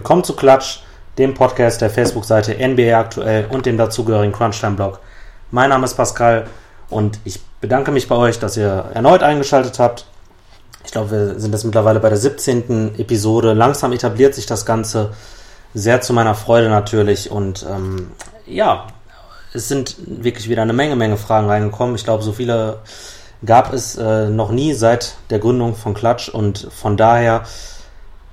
Willkommen zu Klatsch, dem Podcast der Facebook-Seite NBA aktuell und dem dazugehörigen Crunchtime-Blog. Mein Name ist Pascal und ich bedanke mich bei euch, dass ihr erneut eingeschaltet habt. Ich glaube, wir sind jetzt mittlerweile bei der 17. Episode. Langsam etabliert sich das Ganze sehr zu meiner Freude natürlich und ähm, ja, es sind wirklich wieder eine Menge, Menge Fragen reingekommen. Ich glaube, so viele gab es äh, noch nie seit der Gründung von Klatsch und von daher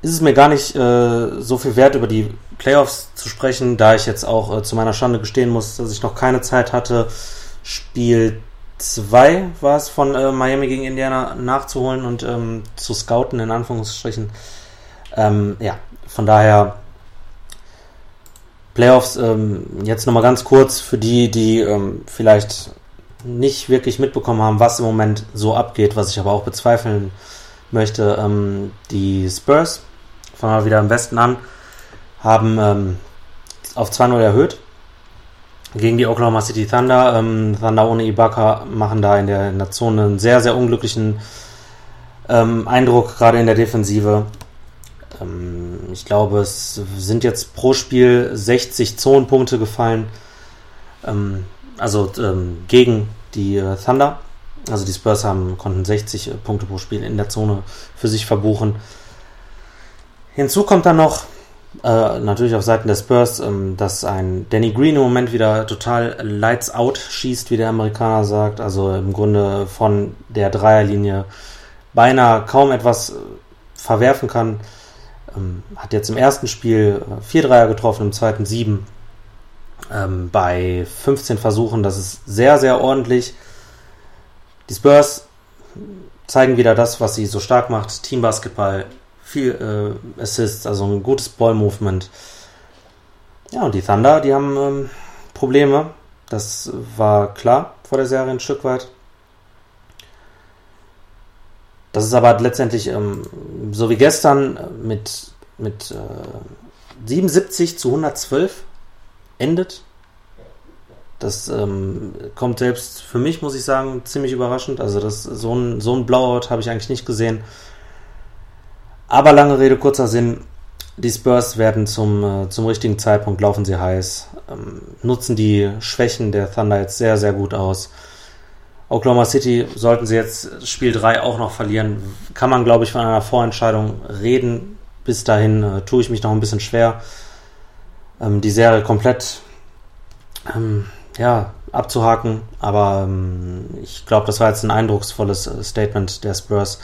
ist es mir gar nicht äh, so viel wert, über die Playoffs zu sprechen, da ich jetzt auch äh, zu meiner Schande gestehen muss, dass ich noch keine Zeit hatte, Spiel 2 war es von äh, Miami gegen Indiana nachzuholen und ähm, zu scouten, in Anführungsstrichen. Ähm, ja, von daher Playoffs ähm, jetzt nochmal ganz kurz für die, die ähm, vielleicht nicht wirklich mitbekommen haben, was im Moment so abgeht, was ich aber auch bezweifeln möchte. Ähm, die Spurs, fangen wir wieder am besten an, haben ähm, auf 2-0 erhöht gegen die Oklahoma City Thunder. Ähm, Thunder ohne Ibaka machen da in der, in der Zone einen sehr, sehr unglücklichen ähm, Eindruck, gerade in der Defensive. Ähm, ich glaube, es sind jetzt pro Spiel 60 Zonenpunkte gefallen. Ähm, also ähm, gegen die äh, Thunder. Also die Spurs haben, konnten 60 äh, Punkte pro Spiel in der Zone für sich verbuchen. Hinzu kommt dann noch, äh, natürlich auf Seiten der Spurs, ähm, dass ein Danny Green im Moment wieder total lights out schießt, wie der Amerikaner sagt. Also im Grunde von der Dreierlinie beinahe kaum etwas äh, verwerfen kann. Ähm, hat jetzt im ersten Spiel äh, vier Dreier getroffen, im zweiten sieben. Ähm, bei 15 Versuchen, das ist sehr, sehr ordentlich. Die Spurs zeigen wieder das, was sie so stark macht. Teambasketball, viel äh, Assists, also ein gutes Ball-Movement. Ja, und die Thunder, die haben ähm, Probleme. Das war klar vor der Serie ein Stück weit. Das ist aber letztendlich ähm, so wie gestern mit, mit äh, 77 zu 112 endet. Das ähm, kommt selbst für mich, muss ich sagen, ziemlich überraschend. Also das, so, ein, so ein Blowout habe ich eigentlich nicht gesehen. Aber lange Rede, kurzer Sinn. Die Spurs werden zum, äh, zum richtigen Zeitpunkt, laufen sie heiß, ähm, nutzen die Schwächen der Thunder jetzt sehr, sehr gut aus. Oklahoma City sollten sie jetzt Spiel 3 auch noch verlieren, kann man, glaube ich, von einer Vorentscheidung reden. Bis dahin äh, tue ich mich noch ein bisschen schwer, ähm, die Serie komplett ähm, ja, abzuhaken. Aber ähm, ich glaube, das war jetzt ein eindrucksvolles äh, Statement der Spurs.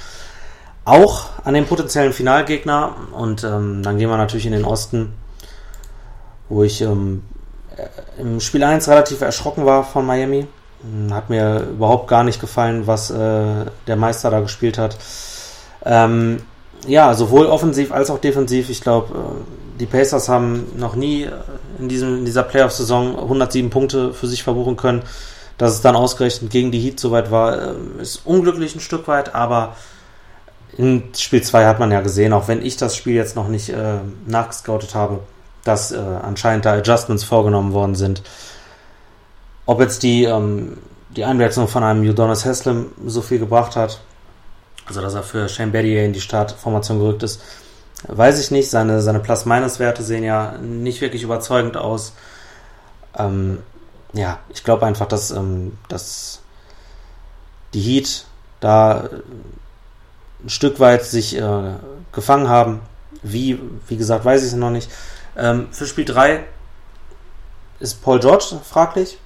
Auch an den potenziellen Finalgegner. Und ähm, dann gehen wir natürlich in den Osten, wo ich ähm, äh, im Spiel 1 relativ erschrocken war von Miami hm, hat mir überhaupt gar nicht gefallen, was äh, der Meister da gespielt hat. Ähm, ja, sowohl offensiv als auch defensiv. Ich glaube, äh, die Pacers haben noch nie in, diesem, in dieser Playoff-Saison 107 Punkte für sich verbuchen können. Dass es dann ausgerechnet gegen die Heat soweit war, äh, ist unglücklich ein Stück weit, aber in Spiel 2 hat man ja gesehen, auch wenn ich das Spiel jetzt noch nicht äh, nachgescoutet habe, dass äh, anscheinend da Adjustments vorgenommen worden sind ob jetzt die, ähm, die Einwechslung von einem Udonis Haslem so viel gebracht hat, also dass er für Shane Battier in die Startformation gerückt ist, weiß ich nicht. Seine, seine Plus-Minus-Werte sehen ja nicht wirklich überzeugend aus. Ähm, ja, ich glaube einfach, dass, ähm, dass die Heat da ein Stück weit sich äh, gefangen haben. Wie, wie gesagt, weiß ich es noch nicht. Ähm, für Spiel 3 ist Paul George fraglich.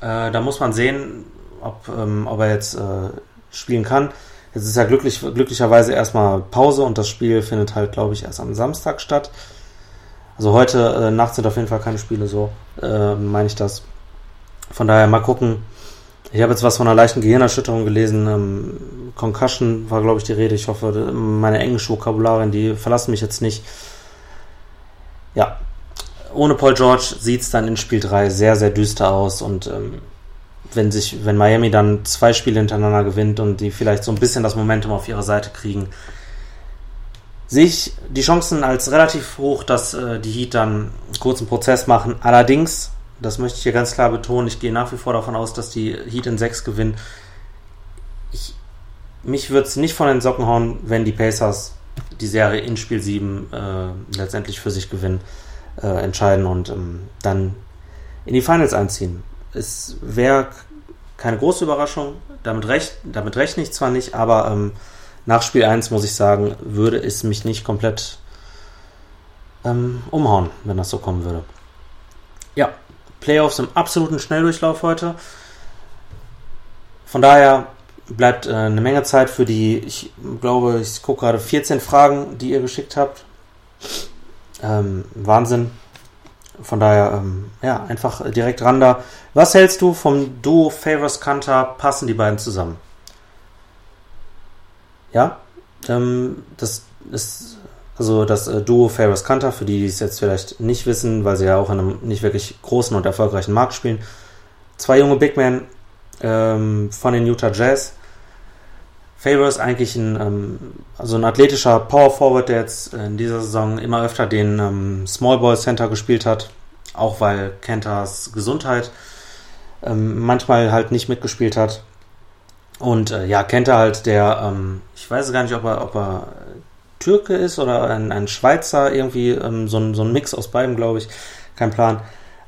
Äh, da muss man sehen, ob, ähm, ob er jetzt äh, spielen kann. Jetzt ist ja glücklich, glücklicherweise erstmal Pause und das Spiel findet halt, glaube ich, erst am Samstag statt. Also heute äh, Nacht sind auf jeden Fall keine Spiele, so äh, meine ich das. Von daher mal gucken. Ich habe jetzt was von einer leichten Gehirnerschütterung gelesen. Ähm, Concussion war, glaube ich, die Rede. Ich hoffe, meine englische Vokabularien, die verlassen mich jetzt nicht. Ja, ohne Paul George sieht es dann in Spiel 3 sehr, sehr düster aus und ähm, wenn sich, wenn Miami dann zwei Spiele hintereinander gewinnt und die vielleicht so ein bisschen das Momentum auf ihre Seite kriegen, sehe ich die Chancen als relativ hoch, dass äh, die Heat dann einen kurzen Prozess machen. Allerdings, das möchte ich hier ganz klar betonen, ich gehe nach wie vor davon aus, dass die Heat in 6 gewinnen. Ich, mich würde es nicht von den Socken hauen, wenn die Pacers die Serie in Spiel 7 äh, letztendlich für sich gewinnen, äh, entscheiden und ähm, dann in die Finals einziehen. Es wäre keine große Überraschung, damit, recht, damit rechne ich zwar nicht, aber ähm, nach Spiel 1 muss ich sagen, würde es mich nicht komplett ähm, umhauen, wenn das so kommen würde. Ja, Playoffs im absoluten Schnelldurchlauf heute. Von daher bleibt äh, eine Menge Zeit für die, ich glaube, ich gucke gerade 14 Fragen, die ihr geschickt habt. Ähm, Wahnsinn. Von daher, ähm, ja, einfach direkt ran da. Was hältst du vom Duo Favors Kanter? Passen die beiden zusammen? Ja, ähm, das ist also das äh, Duo Favors Kanter, für die, die es jetzt vielleicht nicht wissen, weil sie ja auch in einem nicht wirklich großen und erfolgreichen Markt spielen. Zwei junge Big Men ähm, von den Utah Jazz. Favor ist eigentlich ein, ähm, also ein athletischer Power Forward, der jetzt in dieser Saison immer öfter den ähm, Small Ball Center gespielt hat, auch weil Kenters Gesundheit ähm, manchmal halt nicht mitgespielt hat. Und äh, ja, Kenter halt der, ähm, ich weiß gar nicht, ob er, ob er Türke ist oder ein, ein Schweizer, irgendwie ähm, so, ein, so ein Mix aus beiden, glaube ich. Kein Plan.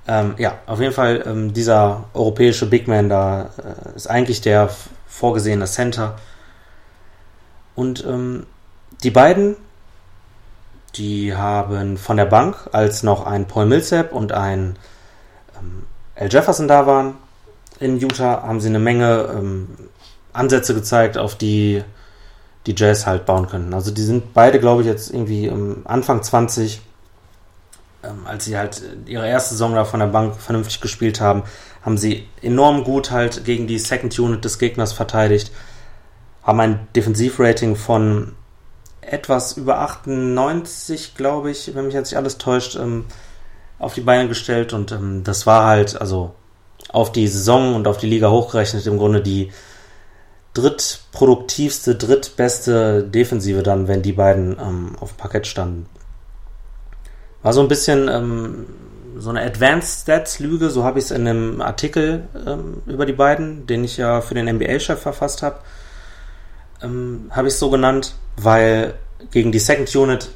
Ähm, ja, auf jeden Fall ähm, dieser europäische Big Man da äh, ist eigentlich der vorgesehene Center. Und ähm, die beiden, die haben von der Bank, als noch ein Paul Millsap und ein ähm, Al Jefferson da waren in Utah, haben sie eine Menge ähm, Ansätze gezeigt, auf die die Jazz halt bauen könnten. Also die sind beide, glaube ich, jetzt irgendwie Anfang 20 ähm, als sie halt ihre erste Saison da von der Bank vernünftig gespielt haben, haben sie enorm gut halt gegen die Second Unit des Gegners verteidigt, haben ein Defensivrating von etwas über 98, glaube ich, wenn mich jetzt nicht alles täuscht, ähm, auf die Beine gestellt und ähm, das war halt, also auf die Saison und auf die Liga hochgerechnet im Grunde die drittproduktivste, drittbeste Defensive dann, wenn die beiden ähm, auf dem Parkett standen. War so ein bisschen ähm, so eine Advanced Stats Lüge, so habe ich es in einem Artikel ähm, über die beiden, den ich ja für den NBA-Chef verfasst habe, ähm, habe ich es so genannt, weil gegen die Second Unit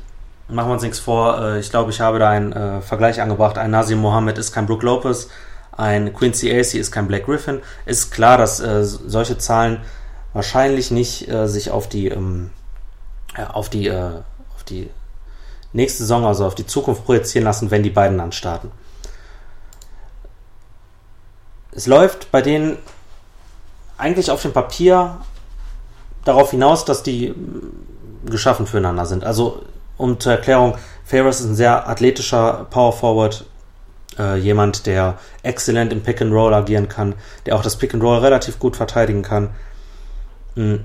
machen wir uns nichts vor. Äh, ich glaube, ich habe da einen äh, Vergleich angebracht. Ein Nazim Mohammed ist kein Brook Lopez, ein Quincy AC ist kein Black Griffin. Ist klar, dass äh, solche Zahlen wahrscheinlich nicht äh, sich auf die ähm, auf die äh, auf die nächste Saison, also auf die Zukunft projizieren lassen, wenn die beiden dann starten. Es läuft bei denen eigentlich auf dem Papier darauf hinaus, dass die geschaffen füreinander sind. Also um zur Erklärung, Ferris ist ein sehr athletischer Power Forward, äh, jemand, der exzellent im Pick and Roll agieren kann, der auch das Pick and Roll relativ gut verteidigen kann. Mhm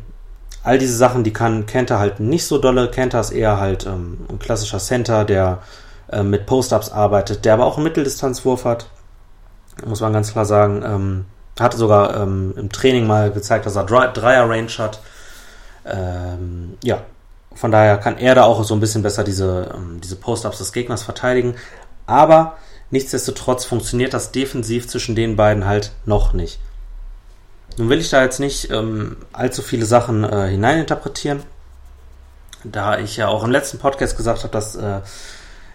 all diese Sachen, die kann Kenter halt nicht so dolle. Kenter ist eher halt ähm, ein klassischer Center, der äh, mit Post-Ups arbeitet, der aber auch einen Mitteldistanzwurf hat. Muss man ganz klar sagen. Ähm, hatte sogar ähm, im Training mal gezeigt, dass er Dreier-Range hat. Ähm, ja, von daher kann er da auch so ein bisschen besser diese, ähm, diese Post-Ups des Gegners verteidigen. Aber nichtsdestotrotz funktioniert das defensiv zwischen den beiden halt noch nicht. Nun will ich da jetzt nicht ähm, allzu viele Sachen äh, hineininterpretieren, da ich ja auch im letzten Podcast gesagt habe, dass äh,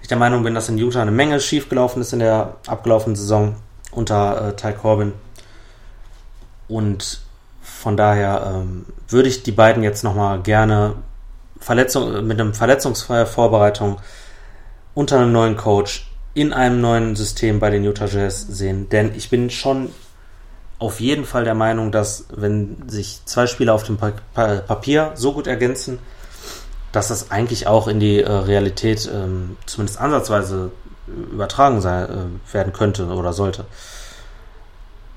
ich der Meinung bin, dass in Utah eine Menge schiefgelaufen ist in der abgelaufenen Saison unter äh, Ty Corbin. Und von daher ähm, würde ich die beiden jetzt nochmal gerne Verletzung, mit einem verletzungsfreie Vorbereitung unter einem neuen Coach in einem neuen System bei den Utah Jazz sehen. Denn ich bin schon auf jeden Fall der Meinung, dass wenn sich zwei Spieler auf dem pa pa Papier so gut ergänzen, dass das eigentlich auch in die äh, Realität ähm, zumindest ansatzweise übertragen sei, äh, werden könnte oder sollte.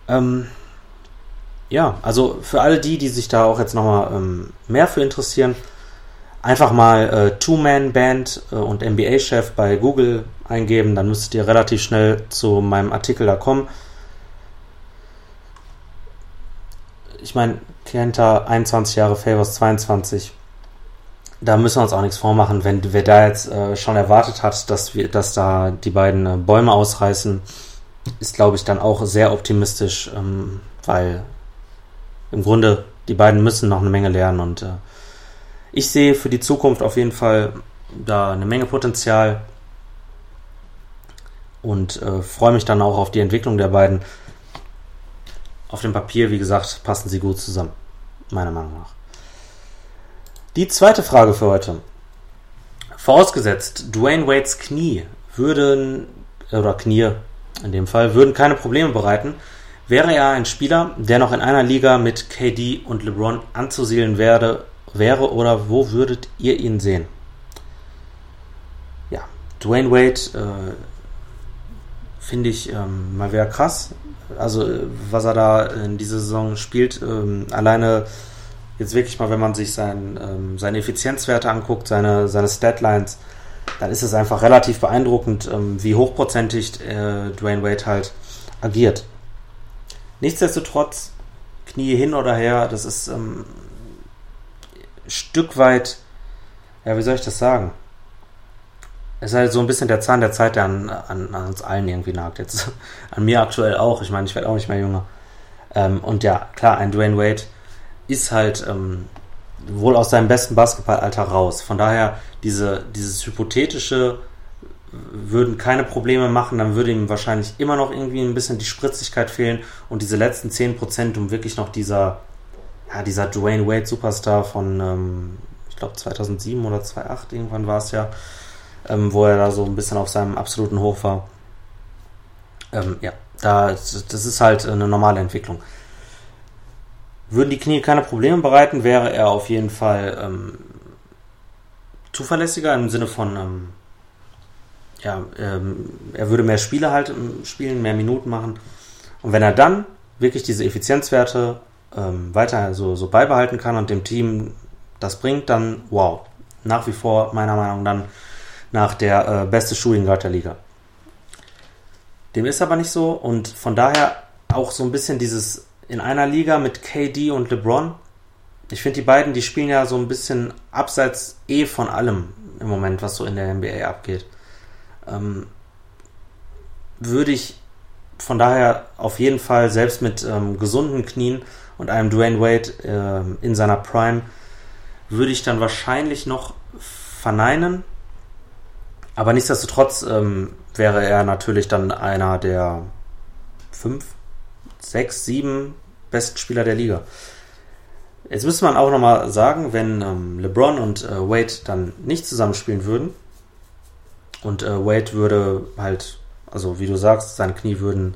Ähm, ja, also für alle die, die sich da auch jetzt nochmal ähm, mehr für interessieren, einfach mal äh, Two-Man-Band äh, und NBA-Chef bei Google eingeben, dann müsstet ihr relativ schnell zu meinem Artikel da kommen. ich meine, Kenta 21 Jahre, Favors 22. Da müssen wir uns auch nichts vormachen, wenn wer da jetzt äh, schon erwartet hat, dass wir, dass da die beiden äh, Bäume ausreißen, ist glaube ich dann auch sehr optimistisch, ähm, weil im Grunde die beiden müssen noch eine Menge lernen und äh, ich sehe für die Zukunft auf jeden Fall da eine Menge Potenzial und äh, freue mich dann auch auf die Entwicklung der beiden. Auf dem Papier, wie gesagt, passen sie gut zusammen, meiner Meinung nach. Die zweite Frage für heute. Vorausgesetzt, Dwayne Wades Knie würden, oder Knie in dem Fall, würden keine Probleme bereiten, wäre er ein Spieler, der noch in einer Liga mit KD und LeBron anzusiedeln werde, wäre oder wo würdet ihr ihn sehen? Ja, Dwayne Wade äh, finde ich ähm, mal wieder krass. Also, äh, was er da in dieser Saison spielt, ähm, alleine jetzt wirklich mal, wenn man sich sein, ähm, seine Effizienzwerte anguckt, seine, seine Statlines, dann ist es einfach relativ beeindruckend, ähm, wie hochprozentig äh, Dwayne Wade halt agiert. Nichtsdestotrotz, Knie hin oder her, das ist ähm, Stück weit, ja, wie soll ich das sagen? Es ist halt so ein bisschen der Zahn der Zeit, der an, an, an uns allen irgendwie nagt. Jetzt an mir aktuell auch. Ich meine, ich werde auch nicht mehr jünger. Ähm, und ja, klar, ein Dwayne Wade ist halt ähm, wohl aus seinem besten Basketballalter raus. Von daher, diese, dieses hypothetische würden keine Probleme machen, dann würde ihm wahrscheinlich immer noch irgendwie ein bisschen die Spritzigkeit fehlen und diese letzten 10%, um wirklich noch dieser, ja, dieser Dwayne Wade Superstar von, ähm, ich glaube 2007 oder 2008 irgendwann war es ja, ähm, wo er da so ein bisschen auf seinem absoluten Hoch war. Ähm, ja, da, das ist halt eine normale Entwicklung. Würden die Knie keine Probleme bereiten, wäre er auf jeden Fall ähm, zuverlässiger im Sinne von, ähm, ja, ähm, er würde mehr Spiele halt ähm, spielen, mehr Minuten machen. Und wenn er dann wirklich diese Effizienzwerte ähm, weiter so, so beibehalten kann und dem Team das bringt, dann wow. Nach wie vor meiner Meinung nach dann nach der äh, beste Shooting Guard der Liga. Dem ist aber nicht so und von daher auch so ein bisschen dieses in einer Liga mit KD und LeBron. Ich finde die beiden, die spielen ja so ein bisschen abseits eh von allem im Moment, was so in der NBA abgeht. Ähm, würde ich von daher auf jeden Fall selbst mit ähm, gesunden Knien und einem Dwayne Wade äh, in seiner Prime würde ich dann wahrscheinlich noch verneinen, aber nichtsdestotrotz ähm, wäre er natürlich dann einer der fünf, sechs, sieben besten Spieler der Liga. Jetzt müsste man auch nochmal sagen, wenn ähm, LeBron und äh, Wade dann nicht zusammenspielen würden und äh, Wade würde halt, also wie du sagst, seine Knie würden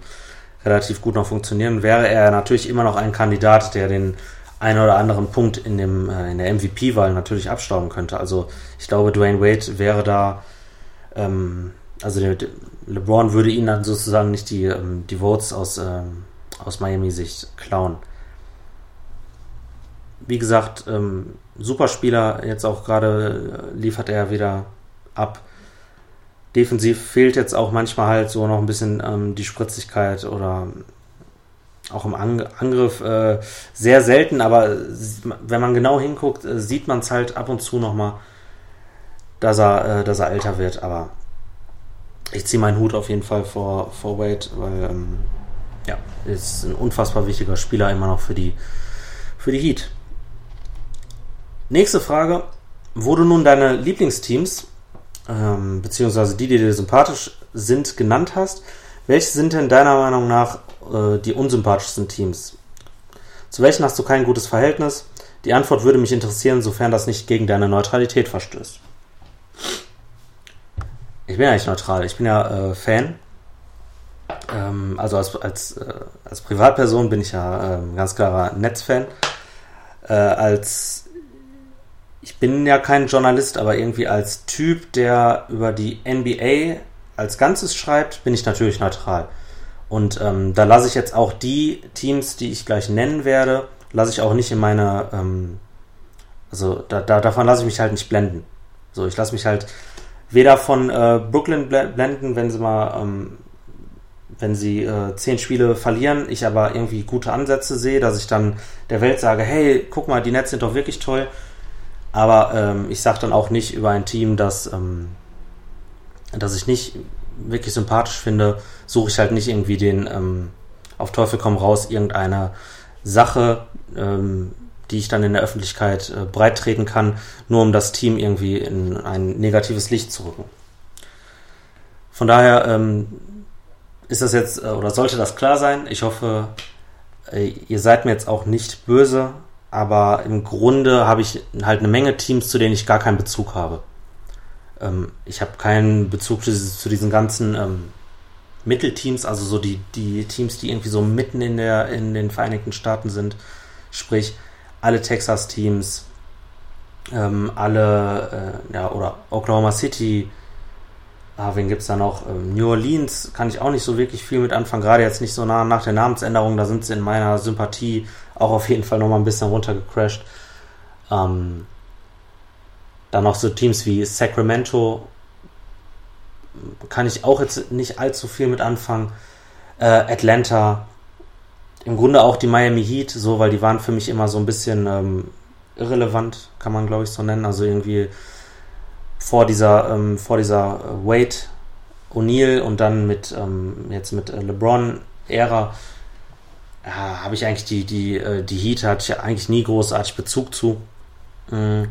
relativ gut noch funktionieren, wäre er natürlich immer noch ein Kandidat, der den einen oder anderen Punkt in, dem, äh, in der MVP-Wahl natürlich abstauben könnte. Also ich glaube, Dwayne Wade wäre da ähm, also der, LeBron würde ihn dann sozusagen nicht die, ähm, die Votes aus, ähm, aus Miami-Sicht klauen. Wie gesagt, ähm, super Spieler, jetzt auch gerade äh, liefert er wieder ab. Defensiv fehlt jetzt auch manchmal halt so noch ein bisschen ähm, die Spritzigkeit oder auch im Ang Angriff äh, sehr selten, aber wenn man genau hinguckt, äh, sieht man es halt ab und zu nochmal dass er, äh, dass er älter wird. Aber ich ziehe meinen Hut auf jeden Fall vor, vor Wade, weil ähm, ja, ist ein unfassbar wichtiger Spieler immer noch für die, für die Heat. Nächste Frage. Wo du nun deine Lieblingsteams, ähm, beziehungsweise die, die dir sympathisch sind, genannt hast, welche sind denn deiner Meinung nach äh, die unsympathischsten Teams? Zu welchen hast du kein gutes Verhältnis? Die Antwort würde mich interessieren, sofern das nicht gegen deine Neutralität verstößt. Ich bin ja nicht neutral, ich bin ja äh, Fan. Ähm, also als, als, äh, als Privatperson bin ich ja äh, ganz klarer Netzfan. Äh, als ich bin ja kein Journalist, aber irgendwie als Typ, der über die NBA als Ganzes schreibt, bin ich natürlich neutral. Und ähm, da lasse ich jetzt auch die Teams, die ich gleich nennen werde, lasse ich auch nicht in meine, ähm, also da, da, davon lasse ich mich halt nicht blenden. So, ich lasse mich halt weder von äh, Brooklyn blenden, wenn sie mal, ähm, wenn sie äh, zehn Spiele verlieren, ich aber irgendwie gute Ansätze sehe, dass ich dann der Welt sage, hey, guck mal, die Nets sind doch wirklich toll. Aber ähm, ich sage dann auch nicht über ein Team, das, ähm, das ich nicht wirklich sympathisch finde, suche ich halt nicht irgendwie den ähm, auf Teufel komm raus irgendeine Sache, ähm, die ich dann in der Öffentlichkeit äh, breit treten kann, nur um das Team irgendwie in ein negatives Licht zu rücken. Von daher ähm, ist das jetzt äh, oder sollte das klar sein. Ich hoffe, äh, ihr seid mir jetzt auch nicht böse, aber im Grunde habe ich halt eine Menge Teams, zu denen ich gar keinen Bezug habe. Ähm, ich habe keinen Bezug zu, zu diesen ganzen ähm, Mittelteams, also so die, die Teams, die irgendwie so mitten in, der, in den Vereinigten Staaten sind. Sprich, alle Texas-Teams, ähm, alle, äh, ja, oder Oklahoma City, ah, wen gibt es da noch? Ähm, New Orleans kann ich auch nicht so wirklich viel mit anfangen, gerade jetzt nicht so nah nach der Namensänderung, da sind sie in meiner Sympathie auch auf jeden Fall nochmal ein bisschen runtergecrashed. Ähm, dann noch so Teams wie Sacramento, kann ich auch jetzt nicht allzu viel mit anfangen. Äh, Atlanta, im Grunde auch die Miami Heat, so, weil die waren für mich immer so ein bisschen ähm, irrelevant, kann man glaube ich so nennen. Also irgendwie vor dieser, ähm, vor dieser äh, Wade O'Neill und dann mit ähm, jetzt mit äh, LeBron-Ära ja, habe ich eigentlich die, die, äh, die Heat hatte ich eigentlich nie großartig Bezug zu. Mhm.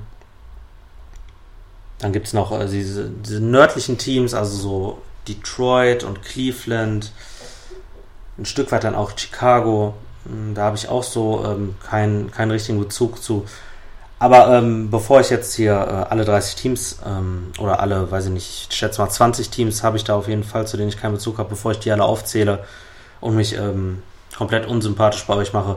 Dann gibt es noch äh, diese, diese nördlichen Teams, also so Detroit und Cleveland, ein Stück weit dann auch Chicago. Hm, da habe ich auch so ähm, keinen, keinen richtigen Bezug zu. Aber ähm, bevor ich jetzt hier äh, alle 30 Teams ähm, oder alle, weiß ich nicht, ich schätze mal 20 Teams habe ich da auf jeden Fall, zu denen ich keinen Bezug habe, bevor ich die alle aufzähle und mich ähm, komplett unsympathisch bei euch mache,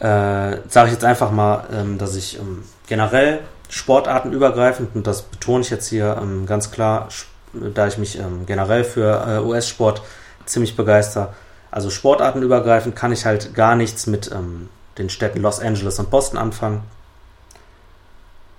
äh, sage ich jetzt einfach mal, ähm, dass ich ähm, generell sportartenübergreifend, und das betone ich jetzt hier ähm, ganz klar, da ich mich generell für äh, US-Sport ziemlich begeister. Also sportartenübergreifend kann ich halt gar nichts mit den Städten Los Angeles und Boston anfangen.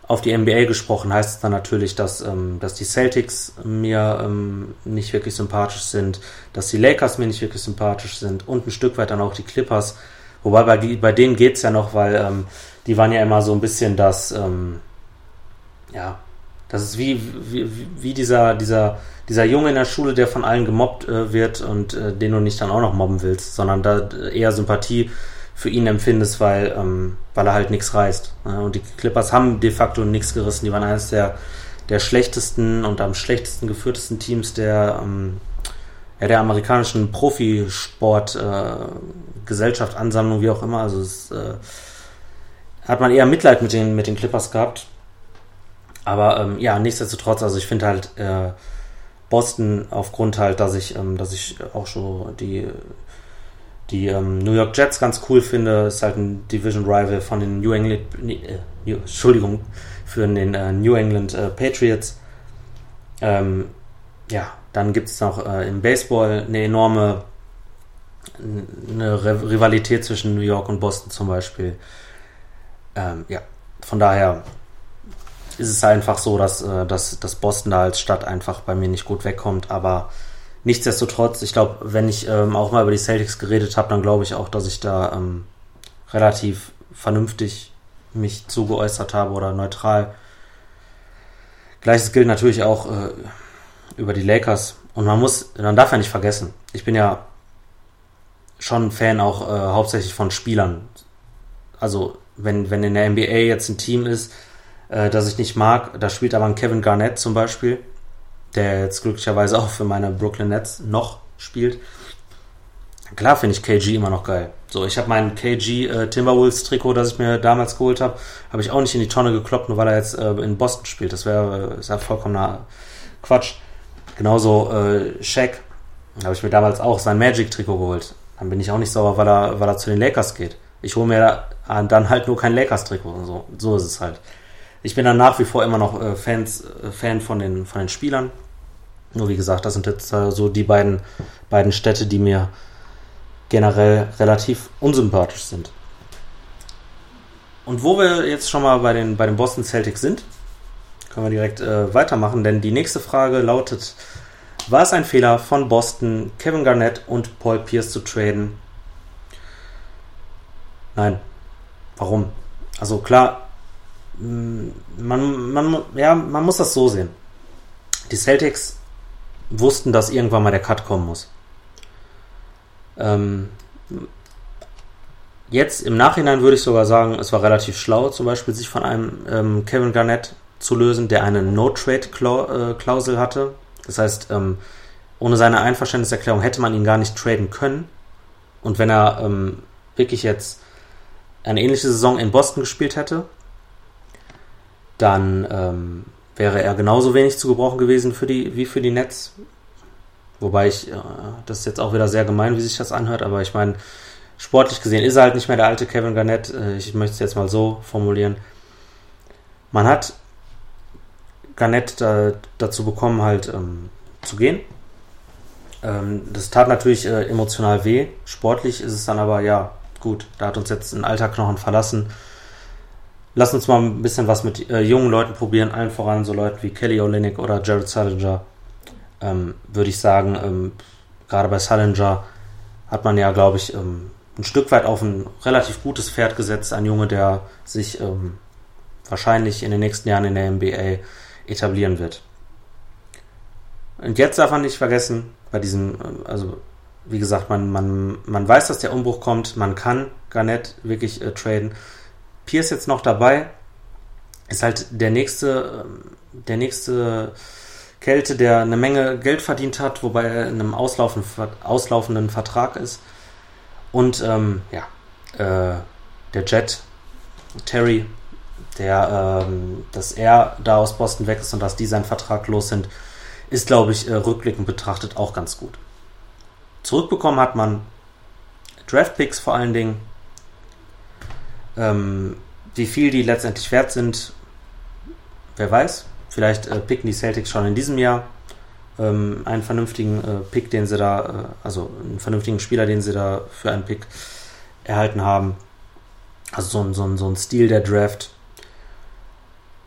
Auf die NBA gesprochen heißt es dann natürlich, dass, ähm, dass die Celtics mir ähm, nicht wirklich sympathisch sind, dass die Lakers mir nicht wirklich sympathisch sind und ein Stück weit dann auch die Clippers. Wobei bei, bei denen geht's ja noch, weil ähm, die waren ja immer so ein bisschen das, ähm, ja, das ist wie, wie, wie dieser, dieser, dieser Junge in der Schule, der von allen gemobbt äh, wird und äh, den du nicht dann auch noch mobben willst, sondern da eher Sympathie für ihn empfindest, weil, ähm, weil er halt nichts reißt. Ne? Und die Clippers haben de facto nichts gerissen. Die waren eines der, der schlechtesten und am schlechtesten geführtesten Teams der, ähm, der amerikanischen Profisport, äh, Ansammlung, wie auch immer. Also es, äh, hat man eher Mitleid mit den, mit den Clippers gehabt. Aber ähm, ja, nichtsdestotrotz, also ich finde halt äh, Boston aufgrund halt, dass ich, ähm, dass ich auch schon die, die ähm, New York Jets ganz cool finde, ist halt ein Division Rival von den New England, äh, New, Entschuldigung, für den äh, New England äh, Patriots. Ähm, ja, dann gibt es noch äh, im Baseball eine enorme eine Rivalität zwischen New York und Boston zum Beispiel. Ähm, ja, von daher ist es einfach so, dass, äh, dass, dass Boston da als Stadt einfach bei mir nicht gut wegkommt. Aber nichtsdestotrotz, ich glaube, wenn ich ähm, auch mal über die Celtics geredet habe, dann glaube ich auch, dass ich da ähm, relativ vernünftig mich zugeäußert habe oder neutral. Gleiches gilt natürlich auch äh, über die Lakers. Und man muss, man darf ja nicht vergessen, ich bin ja schon Fan auch äh, hauptsächlich von Spielern. Also wenn, wenn in der NBA jetzt ein Team ist, äh, das ich nicht mag. Da spielt aber ein Kevin Garnett zum Beispiel, der jetzt glücklicherweise auch für meine Brooklyn Nets noch spielt. Klar finde ich KG immer noch geil. So, ich habe mein KG äh, Timberwolves Trikot, das ich mir damals geholt habe, habe ich auch nicht in die Tonne gekloppt, nur weil er jetzt äh, in Boston spielt. Das wäre äh, ja vollkommener Quatsch. Genauso äh, Shaq, habe ich mir damals auch sein Magic Trikot geholt. Dann bin ich auch nicht sauer, weil er, weil er zu den Lakers geht. Ich hole mir dann halt nur kein Lakers Trikot. So, so ist es halt. Ich bin dann nach wie vor immer noch äh, Fans, äh, Fan von den, von den Spielern. Nur wie gesagt, das sind jetzt äh, so die beiden, beiden Städte, die mir generell relativ unsympathisch sind. Und wo wir jetzt schon mal bei den, bei den Boston Celtics sind, können wir direkt äh, weitermachen, denn die nächste Frage lautet: War es ein Fehler von Boston, Kevin Garnett und Paul Pierce zu traden? Nein. Warum? Also klar, man, man, ja, man muss das so sehen. Die Celtics wussten, dass irgendwann mal der Cut kommen muss. Ähm, jetzt im Nachhinein würde ich sogar sagen, es war relativ schlau, zum Beispiel sich von einem ähm, Kevin Garnett zu lösen, der eine No-Trade-Klausel äh, hatte. Das heißt, ähm, ohne seine Einverständniserklärung hätte man ihn gar nicht traden können. Und wenn er ähm, wirklich jetzt eine ähnliche Saison in Boston gespielt hätte, dann ähm, wäre er genauso wenig zu gebrauchen gewesen für die, wie für die Nets. Wobei ich, äh, das ist jetzt auch wieder sehr gemein, wie sich das anhört, aber ich meine, sportlich gesehen ist er halt nicht mehr der alte Kevin Garnett. Äh, ich möchte es jetzt mal so formulieren. Man hat Garnett da, dazu bekommen, halt ähm, zu gehen. Ähm, das tat natürlich äh, emotional weh. Sportlich ist es dann aber, ja, gut, da hat uns jetzt ein alter Knochen verlassen. Lass uns mal ein bisschen was mit äh, jungen Leuten probieren, allen voran so Leuten wie Kelly Olynyk oder Jared Salinger. Ähm, Würde ich sagen, ähm, gerade bei Salinger hat man ja, glaube ich, ähm, ein Stück weit auf ein relativ gutes Pferd gesetzt. Ein Junge, der sich ähm, wahrscheinlich in den nächsten Jahren in der NBA etablieren wird. Und jetzt darf man nicht vergessen, bei diesem, also wie gesagt, man, man, man weiß, dass der Umbruch kommt, man kann Garnett wirklich äh, traden. Pierce jetzt noch dabei, ist halt der nächste, ähm, der nächste Kälte, der eine Menge Geld verdient hat, wobei er in einem auslaufenden, Vertrag ist. Und ähm, ja, äh, der Jet, Terry, der, ähm, dass er da aus Boston weg ist und dass die seinen Vertrag los sind, ist, glaube ich, äh, rückblickend betrachtet auch ganz gut. Zurückbekommen hat man Draftpicks vor allen Dingen. Ähm, wie viel die letztendlich wert sind, wer weiß. Vielleicht äh, picken die Celtics schon in diesem Jahr ähm, einen vernünftigen äh, Pick, den sie da, äh, also einen vernünftigen Spieler, den sie da für einen Pick erhalten haben. Also so ein, so ein, so ein Stil der Draft.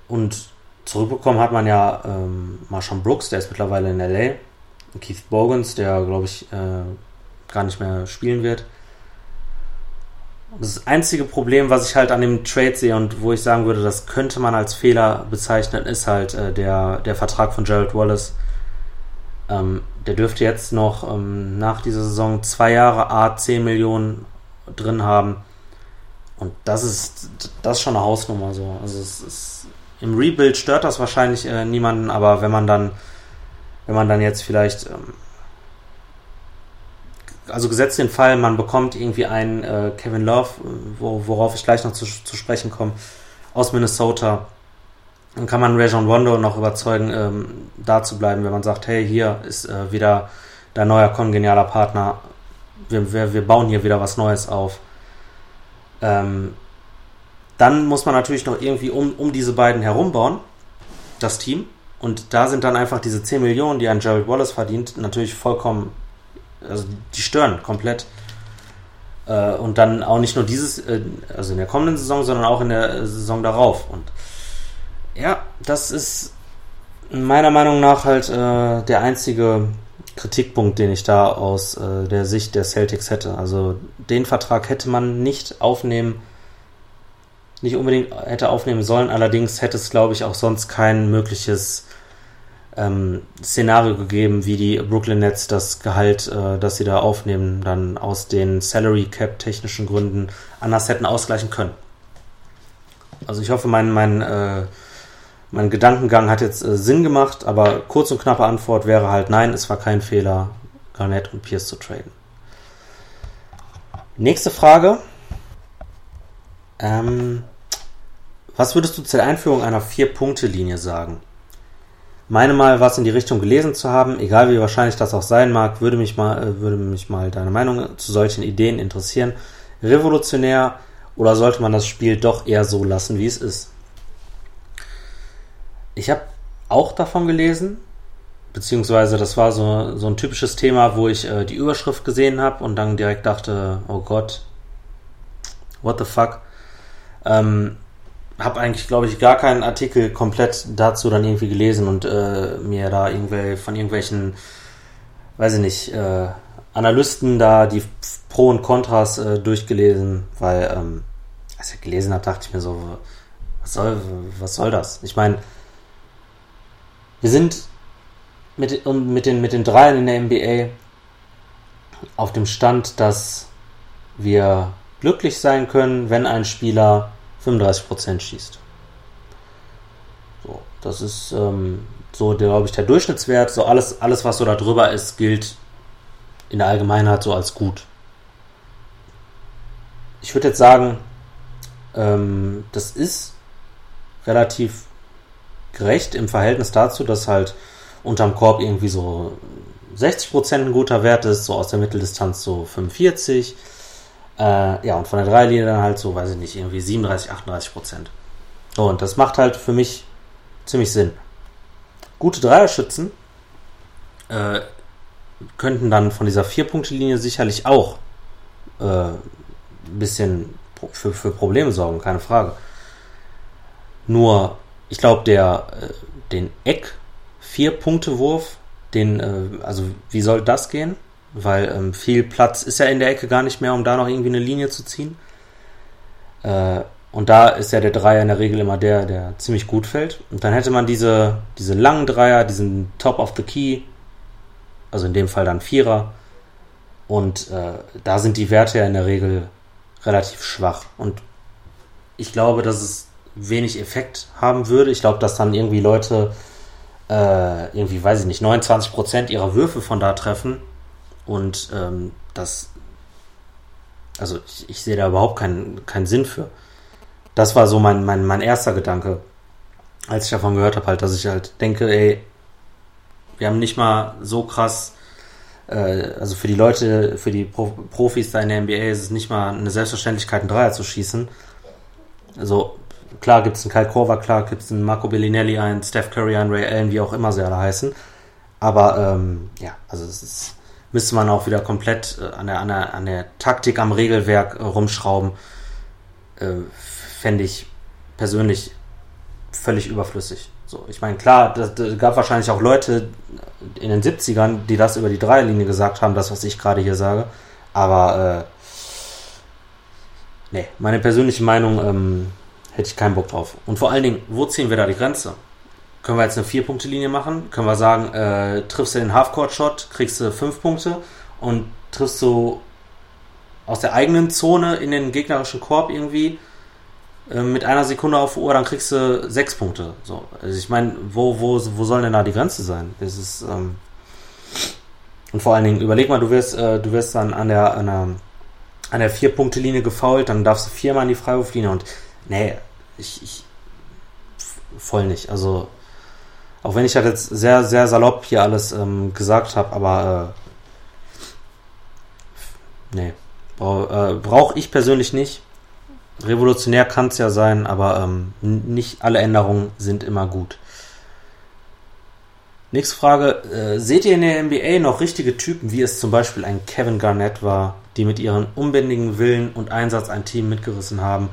Und zurückbekommen hat man ja ähm, Marshawn Brooks, der ist mittlerweile in LA. Keith Bogans, der glaube ich äh, gar nicht mehr spielen wird. Das einzige Problem, was ich halt an dem Trade sehe und wo ich sagen würde, das könnte man als Fehler bezeichnen, ist halt äh, der, der Vertrag von Gerald Wallace. Ähm, der dürfte jetzt noch ähm, nach dieser Saison zwei Jahre A 10 Millionen drin haben. Und das ist das ist schon eine Hausnummer so. Also es ist im Rebuild stört das wahrscheinlich äh, niemanden, aber wenn man dann, wenn man dann jetzt vielleicht, ähm, also gesetzt den Fall, man bekommt irgendwie einen äh, Kevin Love, wo, worauf ich gleich noch zu, zu sprechen komme, aus Minnesota, dann kann man Rajon Rondo noch überzeugen, ähm, da zu bleiben, wenn man sagt, hey, hier ist äh, wieder dein neuer kongenialer Partner, wir, wir, wir bauen hier wieder was Neues auf. Ähm, dann muss man natürlich noch irgendwie um, um diese beiden herumbauen, das Team. Und da sind dann einfach diese 10 Millionen, die ein Gerald Wallace verdient, natürlich vollkommen, also die stören komplett. Äh, und dann auch nicht nur dieses, äh, also in der kommenden Saison, sondern auch in der Saison darauf. Und ja, das ist meiner Meinung nach halt äh, der einzige Kritikpunkt, den ich da aus äh, der Sicht der Celtics hätte. Also den Vertrag hätte man nicht aufnehmen nicht unbedingt hätte aufnehmen sollen. Allerdings hätte es, glaube ich, auch sonst kein mögliches ähm, Szenario gegeben, wie die Brooklyn Nets das Gehalt, äh, das sie da aufnehmen, dann aus den Salary Cap technischen Gründen anders hätten ausgleichen können. Also ich hoffe, mein, mein, äh, mein Gedankengang hat jetzt äh, Sinn gemacht, aber kurz und knappe Antwort wäre halt nein, es war kein Fehler, Garnett und Pierce zu traden. Nächste Frage. Ähm, was würdest du zur Einführung einer Vier-Punkte-Linie sagen? Meine mal was in die Richtung gelesen zu haben, egal wie wahrscheinlich das auch sein mag, würde mich mal, äh, würde mich mal deine Meinung zu solchen Ideen interessieren. Revolutionär oder sollte man das Spiel doch eher so lassen, wie es ist? Ich habe auch davon gelesen, beziehungsweise das war so, so ein typisches Thema, wo ich äh, die Überschrift gesehen habe und dann direkt dachte, oh Gott, what the fuck. Ähm, habe eigentlich, glaube ich, gar keinen Artikel komplett dazu dann irgendwie gelesen und äh, mir da irgendwie von irgendwelchen, weiß ich nicht, äh, Analysten da die Pro und Kontras äh, durchgelesen, weil, ähm, als ich gelesen habe, dachte ich mir so, was soll, was soll das? Ich meine, wir sind mit, mit, den, mit den Dreien in der NBA auf dem Stand, dass wir glücklich sein können, wenn ein Spieler 35% schießt. So, das ist ähm, so, glaube ich, der Durchschnittswert. So alles, alles, was so da drüber ist, gilt in der Allgemeinheit so als gut. Ich würde jetzt sagen, ähm, das ist relativ gerecht im Verhältnis dazu, dass halt unterm Korb irgendwie so 60% ein guter Wert ist, so aus der Mitteldistanz so 45. Äh, ja, und von der Dreilinie dann halt so, weiß ich nicht, irgendwie 37, 38 Prozent. und das macht halt für mich ziemlich Sinn. Gute Dreierschützen äh, könnten dann von dieser Vier-Punkte-Linie sicherlich auch äh, ein bisschen für, für Probleme sorgen, keine Frage. Nur, ich glaube, der äh, den Eck Vier-Punkte-Wurf, den, äh, also wie soll das gehen? Weil ähm, viel Platz ist ja in der Ecke gar nicht mehr, um da noch irgendwie eine Linie zu ziehen. Äh, und da ist ja der Dreier in der Regel immer der, der ziemlich gut fällt. Und dann hätte man diese, diese langen Dreier, diesen Top of the Key, also in dem Fall dann Vierer. Und äh, da sind die Werte ja in der Regel relativ schwach. Und ich glaube, dass es wenig Effekt haben würde. Ich glaube, dass dann irgendwie Leute äh, irgendwie, weiß ich nicht, 29% ihrer Würfe von da treffen und ähm, das, also ich, ich, sehe da überhaupt keinen, keinen Sinn für. Das war so mein, mein, mein erster Gedanke, als ich davon gehört habe, halt, dass ich halt denke, ey, wir haben nicht mal so krass, äh, also für die Leute, für die Pro Profis da in der NBA ist es nicht mal eine Selbstverständlichkeit, einen Dreier zu schießen. Also klar gibt es einen Kyle Korver, klar gibt es einen Marco Bellinelli, einen Steph Curry, einen Ray Allen, wie auch immer sie alle heißen. Aber ähm, ja, also es ist müsste man auch wieder komplett äh, an, der, an, der, an der Taktik am Regelwerk äh, rumschrauben. Äh, Fände ich persönlich völlig überflüssig. So, ich meine, klar, das, gab wahrscheinlich auch Leute in den 70ern, die das über die Dreierlinie gesagt haben, das, was ich gerade hier sage. Aber äh, nee, meine persönliche Meinung ähm, hätte ich keinen Bock drauf. Und vor allen Dingen, wo ziehen wir da die Grenze? Können wir jetzt eine Vier-Punkte-Linie machen? Können wir sagen, äh, triffst du den Half-Court-Shot, kriegst du fünf Punkte und triffst du aus der eigenen Zone in den gegnerischen Korb irgendwie äh, mit einer Sekunde auf Uhr, dann kriegst du sechs Punkte. So, also ich meine, wo, wo, wo soll denn da die Grenze sein? Das ist ähm und vor allen Dingen überleg mal, du wirst, äh, du wirst dann an der an der, an der Vier-Punkte-Linie gefault, dann darfst du viermal in die Freiwurflinie und nee, ich, ich voll nicht. Also auch wenn ich halt jetzt sehr, sehr salopp hier alles ähm, gesagt habe, aber äh, nee, brauche äh, brauch ich persönlich nicht. Revolutionär kann es ja sein, aber ähm, nicht alle Änderungen sind immer gut. Nächste Frage. Äh, seht ihr in der NBA noch richtige Typen, wie es zum Beispiel ein Kevin Garnett war, die mit ihrem unbändigen Willen und Einsatz ein Team mitgerissen haben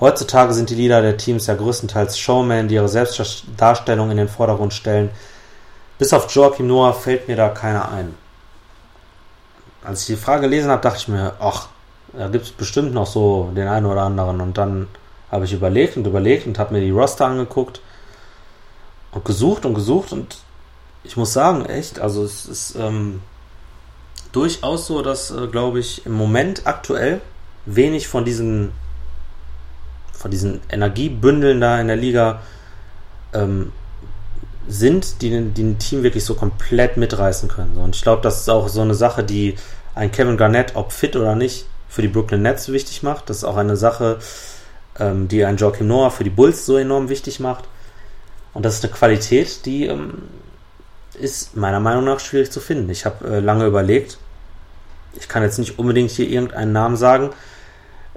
Heutzutage sind die Leader der Teams ja größtenteils Showmen, die ihre Selbstdarstellung in den Vordergrund stellen. Bis auf Joachim Noah fällt mir da keiner ein. Als ich die Frage gelesen habe, dachte ich mir, ach, da gibt es bestimmt noch so den einen oder anderen. Und dann habe ich überlegt und überlegt und habe mir die Roster angeguckt und gesucht und gesucht und ich muss sagen, echt, also es ist ähm, durchaus so, dass, äh, glaube ich, im Moment aktuell wenig von diesen von diesen Energiebündeln da in der Liga ähm, sind, die, die ein Team wirklich so komplett mitreißen können. Und ich glaube, das ist auch so eine Sache, die ein Kevin Garnett, ob fit oder nicht, für die Brooklyn Nets wichtig macht. Das ist auch eine Sache, ähm, die ein Joachim Noah für die Bulls so enorm wichtig macht. Und das ist eine Qualität, die ähm, ist meiner Meinung nach schwierig zu finden. Ich habe äh, lange überlegt. Ich kann jetzt nicht unbedingt hier irgendeinen Namen sagen,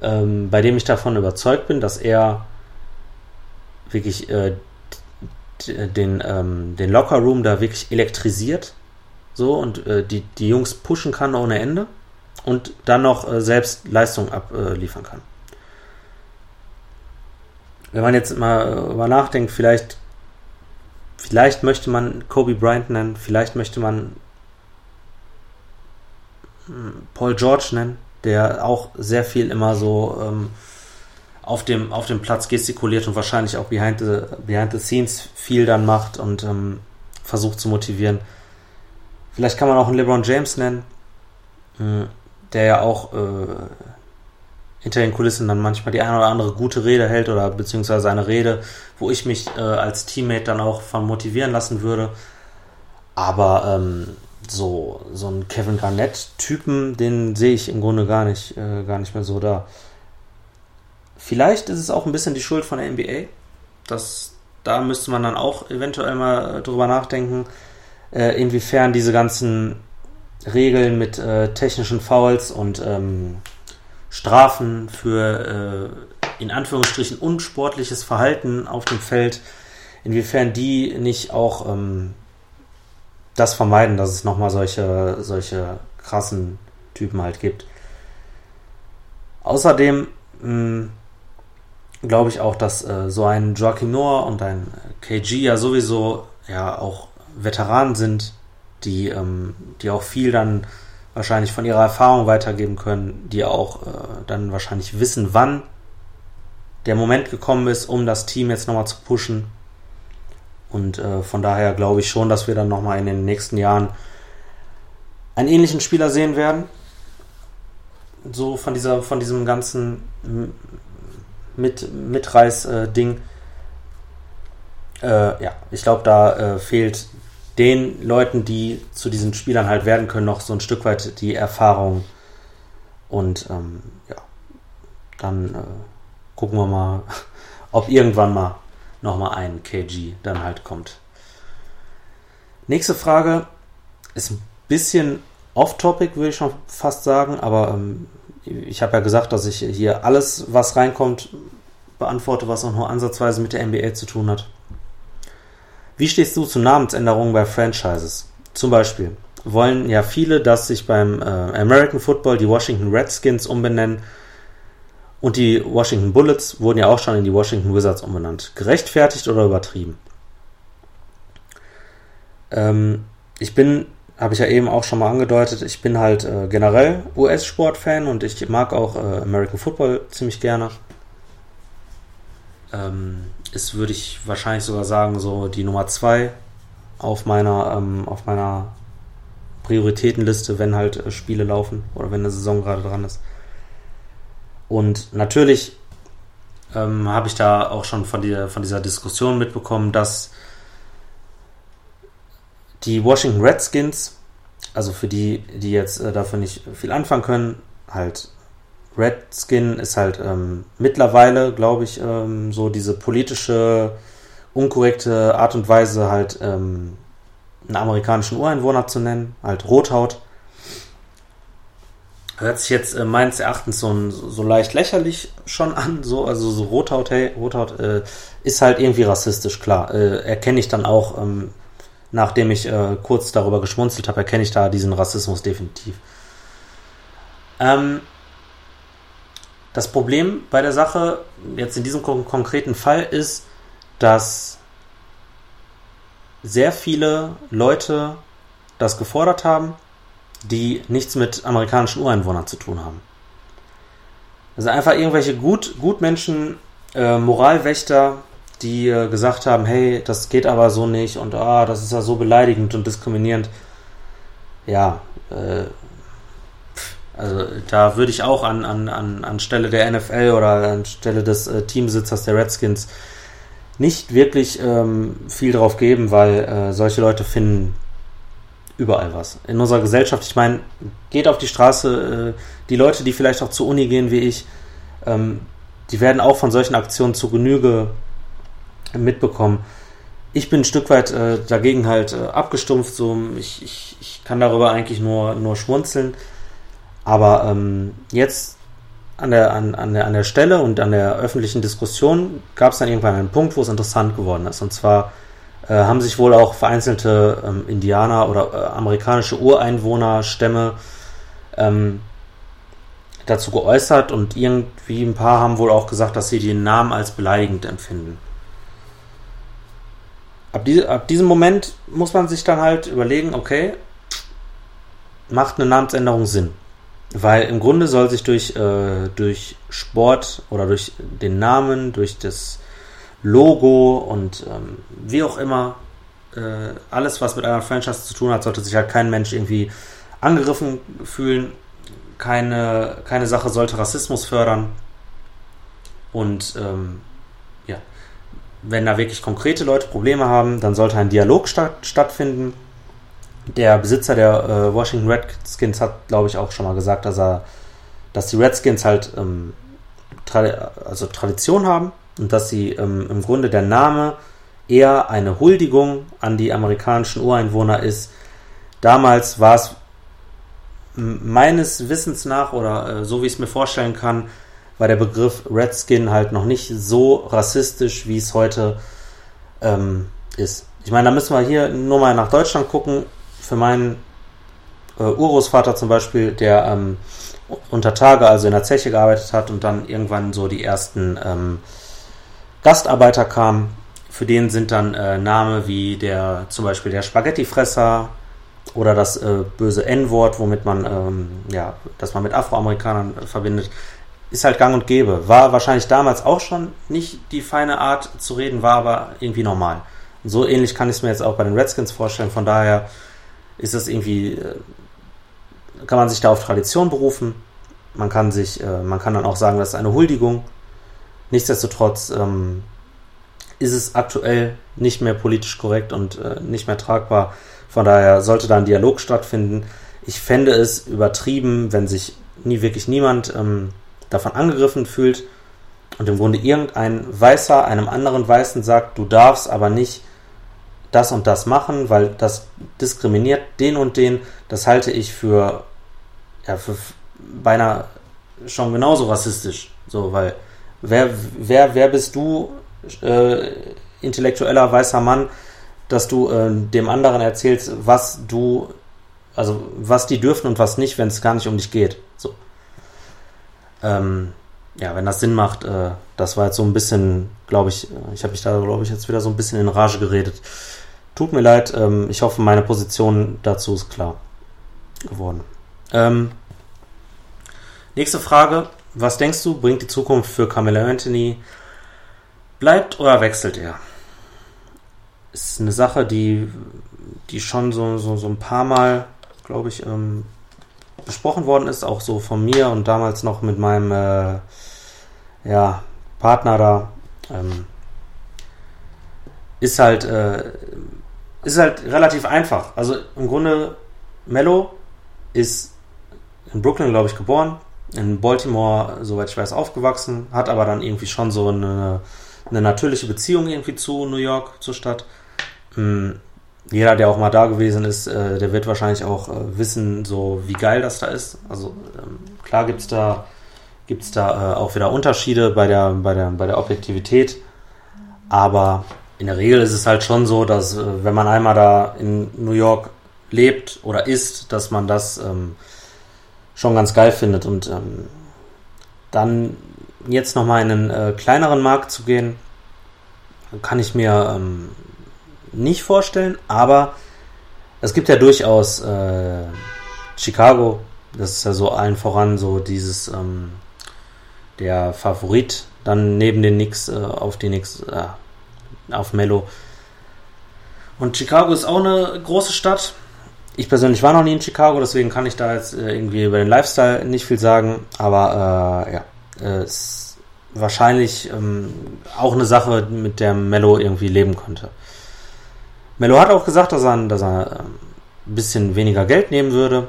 ähm, bei dem ich davon überzeugt bin, dass er wirklich äh, den, ähm, den Locker Room da wirklich elektrisiert so und äh, die, die Jungs pushen kann ohne Ende und dann noch äh, selbst Leistung abliefern kann. Wenn man jetzt mal über nachdenkt, vielleicht, vielleicht möchte man Kobe Bryant nennen, vielleicht möchte man hm, Paul George nennen, der auch sehr viel immer so ähm, auf, dem, auf dem Platz gestikuliert und wahrscheinlich auch behind the, behind the scenes viel dann macht und ähm, versucht zu motivieren. Vielleicht kann man auch einen LeBron James nennen, äh, der ja auch äh, hinter den Kulissen dann manchmal die eine oder andere gute Rede hält oder beziehungsweise eine Rede, wo ich mich äh, als Teammate dann auch von motivieren lassen würde. Aber ähm, so, so einen Kevin Garnett-Typen, den sehe ich im Grunde gar nicht, äh, gar nicht mehr so da. Vielleicht ist es auch ein bisschen die Schuld von der NBA. Das, da müsste man dann auch eventuell mal drüber nachdenken, äh, inwiefern diese ganzen Regeln mit äh, technischen Fouls und ähm, Strafen für äh, in Anführungsstrichen unsportliches Verhalten auf dem Feld, inwiefern die nicht auch ähm, das vermeiden, dass es nochmal solche, solche krassen Typen halt gibt. Außerdem hm, glaube ich auch, dass äh, so ein Joachim Noah und ein KG ja sowieso ja auch Veteranen sind, die, ähm, die auch viel dann wahrscheinlich von ihrer Erfahrung weitergeben können, die auch äh, dann wahrscheinlich wissen, wann der Moment gekommen ist, um das Team jetzt nochmal zu pushen. Und äh, von daher glaube ich schon, dass wir dann nochmal in den nächsten Jahren einen ähnlichen Spieler sehen werden. So von dieser, von diesem ganzen mit, Mitreiß-Ding. Äh, ja, ich glaube, da äh, fehlt den Leuten, die zu diesen Spielern halt werden können, noch so ein Stück weit die Erfahrung. Und ähm, ja, dann äh, gucken wir mal, ob irgendwann mal nochmal ein KG dann halt kommt. Nächste Frage ist ein bisschen off-topic, würde ich schon fast sagen, aber ähm, ich habe ja gesagt, dass ich hier alles, was reinkommt, beantworte, was auch nur ansatzweise mit der NBA zu tun hat. Wie stehst du zu Namensänderungen bei Franchises? Zum Beispiel wollen ja viele, dass sich beim äh, American Football die Washington Redskins umbenennen und die Washington Bullets wurden ja auch schon in die Washington Wizards umbenannt. Gerechtfertigt oder übertrieben? Ähm, ich bin, habe ich ja eben auch schon mal angedeutet, ich bin halt äh, generell US-Sport-Fan und ich mag auch äh, American Football ziemlich gerne. Ähm, ist, würde ich wahrscheinlich sogar sagen, so die Nummer zwei auf meiner, ähm, auf meiner Prioritätenliste, wenn halt äh, Spiele laufen oder wenn eine Saison gerade dran ist. Und natürlich ähm, habe ich da auch schon von, die, von dieser Diskussion mitbekommen, dass die Washington Redskins, also für die, die jetzt äh, dafür nicht viel anfangen können, halt Redskin ist halt ähm, mittlerweile, glaube ich, ähm, so diese politische, unkorrekte Art und Weise, halt ähm, einen amerikanischen Ureinwohner zu nennen, halt Rothaut. Hört sich jetzt äh, meines Erachtens so, so leicht lächerlich schon an, so, also so Rothaut, hey, Rothaut äh, ist halt irgendwie rassistisch, klar. Äh, erkenne ich dann auch, ähm, nachdem ich äh, kurz darüber geschmunzelt habe, erkenne ich da diesen Rassismus definitiv. Ähm, das Problem bei der Sache, jetzt in diesem konkreten Fall, ist, dass sehr viele Leute das gefordert haben, die nichts mit amerikanischen Ureinwohnern zu tun haben. Also einfach irgendwelche Gut, Gutmenschen, äh, Moralwächter, die äh, gesagt haben, hey, das geht aber so nicht und ah, das ist ja so beleidigend und diskriminierend. Ja, äh, also da würde ich auch an, an, an, an Stelle der NFL oder an Stelle des äh, Teamsitzers der Redskins nicht wirklich ähm, viel drauf geben, weil äh, solche Leute finden überall was. In unserer Gesellschaft, ich meine, geht auf die Straße, äh, die Leute, die vielleicht auch zur Uni gehen wie ich, ähm, die werden auch von solchen Aktionen zu Genüge mitbekommen. Ich bin ein Stück weit äh, dagegen halt äh, abgestumpft, so ich, ich, ich kann darüber eigentlich nur, nur schmunzeln. Aber ähm, jetzt an der, an, an, der, an der Stelle und an der öffentlichen Diskussion gab es dann irgendwann einen Punkt, wo es interessant geworden ist. Und zwar äh, haben sich wohl auch vereinzelte ähm, Indianer oder äh, amerikanische Ureinwohnerstämme ähm, dazu geäußert und irgendwie ein paar haben wohl auch gesagt, dass sie den Namen als beleidigend empfinden. Ab, die, ab diesem Moment muss man sich dann halt überlegen, okay, macht eine Namensänderung Sinn? Weil im Grunde soll sich durch, äh, durch Sport oder durch den Namen, durch das Logo und ähm, wie auch immer, äh, alles, was mit einer Franchise zu tun hat, sollte sich halt kein Mensch irgendwie angegriffen fühlen. keine, keine Sache sollte Rassismus fördern. Und ähm, ja, wenn da wirklich konkrete Leute Probleme haben, dann sollte ein Dialog statt, stattfinden. Der Besitzer der äh, Washington Redskins hat, glaube ich, auch schon mal gesagt, dass er, dass die Redskins halt ähm, Tra also Tradition haben und dass sie ähm, im Grunde der Name eher eine Huldigung an die amerikanischen Ureinwohner ist. Damals war es meines Wissens nach oder äh, so wie ich es mir vorstellen kann, war der Begriff Redskin halt noch nicht so rassistisch, wie es heute ähm, ist. Ich meine, da müssen wir hier nur mal nach Deutschland gucken. Für meinen äh, Urgroßvater zum Beispiel, der ähm, unter Tage also in der Zeche gearbeitet hat und dann irgendwann so die ersten ähm, Gastarbeiter kamen, für den sind dann äh, Namen wie der zum Beispiel der Spaghettifresser oder das äh, böse N-Wort, womit man ähm, ja, das man mit Afroamerikanern äh, verbindet, ist halt gang und gäbe. War wahrscheinlich damals auch schon nicht die feine Art zu reden, war aber irgendwie normal. Und so ähnlich kann ich es mir jetzt auch bei den Redskins vorstellen. Von daher ist es irgendwie, äh, kann man sich da auf Tradition berufen. Man kann sich, äh, man kann dann auch sagen, das ist eine Huldigung. Nichtsdestotrotz ähm, ist es aktuell nicht mehr politisch korrekt und äh, nicht mehr tragbar. Von daher sollte da ein Dialog stattfinden. Ich fände es übertrieben, wenn sich nie wirklich niemand ähm, davon angegriffen fühlt und im Grunde irgendein Weißer einem anderen Weißen sagt, du darfst aber nicht das und das machen, weil das diskriminiert den und den. Das halte ich für, ja, für beinahe schon genauso rassistisch. So, weil wer, wer, wer bist du, äh, intellektueller weißer Mann, dass du äh, dem anderen erzählst, was du, also was die dürfen und was nicht, wenn es gar nicht um dich geht. So. Ähm, ja, wenn das Sinn macht, äh, das war jetzt so ein bisschen, glaube ich, äh, ich habe mich da, glaube ich, jetzt wieder so ein bisschen in Rage geredet. Tut mir leid, ähm, ich hoffe, meine Position dazu ist klar geworden. Ähm, nächste Frage. Was denkst du, bringt die Zukunft für Camilla Anthony? Bleibt oder wechselt er? Ist eine Sache, die, die schon so, so, so ein paar Mal, glaube ich, ähm, besprochen worden ist, auch so von mir und damals noch mit meinem äh, ja, Partner da. Ähm, ist halt äh, ist halt relativ einfach. Also im Grunde Mello ist in Brooklyn, glaube ich, geboren, in Baltimore, soweit ich weiß, aufgewachsen, hat aber dann irgendwie schon so eine, eine natürliche Beziehung irgendwie zu New York, zur Stadt. Hm, jeder, der auch mal da gewesen ist, äh, der wird wahrscheinlich auch äh, wissen, so wie geil das da ist. Also ähm, klar gibt es da, gibt's da äh, auch wieder Unterschiede bei der, bei, der, bei der Objektivität, aber in der Regel ist es halt schon so, dass äh, wenn man einmal da in New York lebt oder ist, dass man das ähm, schon ganz geil findet und ähm, dann jetzt nochmal in einen äh, kleineren Markt zu gehen, kann ich mir ähm, nicht vorstellen, aber es gibt ja durchaus äh, Chicago, das ist ja so allen voran so dieses ähm, der Favorit, dann neben den Knicks äh, auf die Knicks, äh, auf Mello. Und Chicago ist auch eine große Stadt. Ich persönlich war noch nie in Chicago, deswegen kann ich da jetzt äh, irgendwie über den Lifestyle nicht viel sagen, aber äh, ja, äh, ist wahrscheinlich ähm, auch eine Sache, mit der Mello irgendwie leben könnte. Mello hat auch gesagt, dass er, dass er äh, ein bisschen weniger Geld nehmen würde.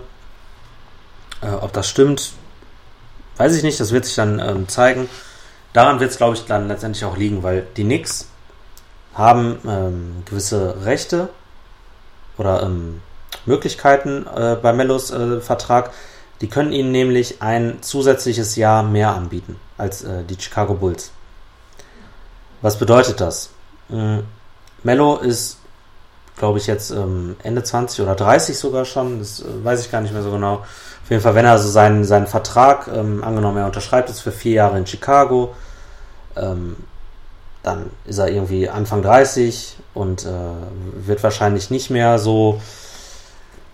Äh, ob das stimmt, weiß ich nicht. Das wird sich dann ähm, zeigen. Daran wird es, glaube ich, dann letztendlich auch liegen, weil die Knicks haben ähm, gewisse Rechte oder ähm, Möglichkeiten äh, bei Mellos äh, Vertrag. Die können ihnen nämlich ein zusätzliches Jahr mehr anbieten als äh, die Chicago Bulls. Was bedeutet das? Ähm, Mello ist glaube ich, jetzt ähm, Ende 20 oder 30 sogar schon. Das äh, weiß ich gar nicht mehr so genau. Auf jeden Fall, wenn er also seinen, seinen Vertrag, ähm, angenommen, er unterschreibt es für vier Jahre in Chicago, ähm, dann ist er irgendwie Anfang 30 und äh, wird wahrscheinlich nicht mehr so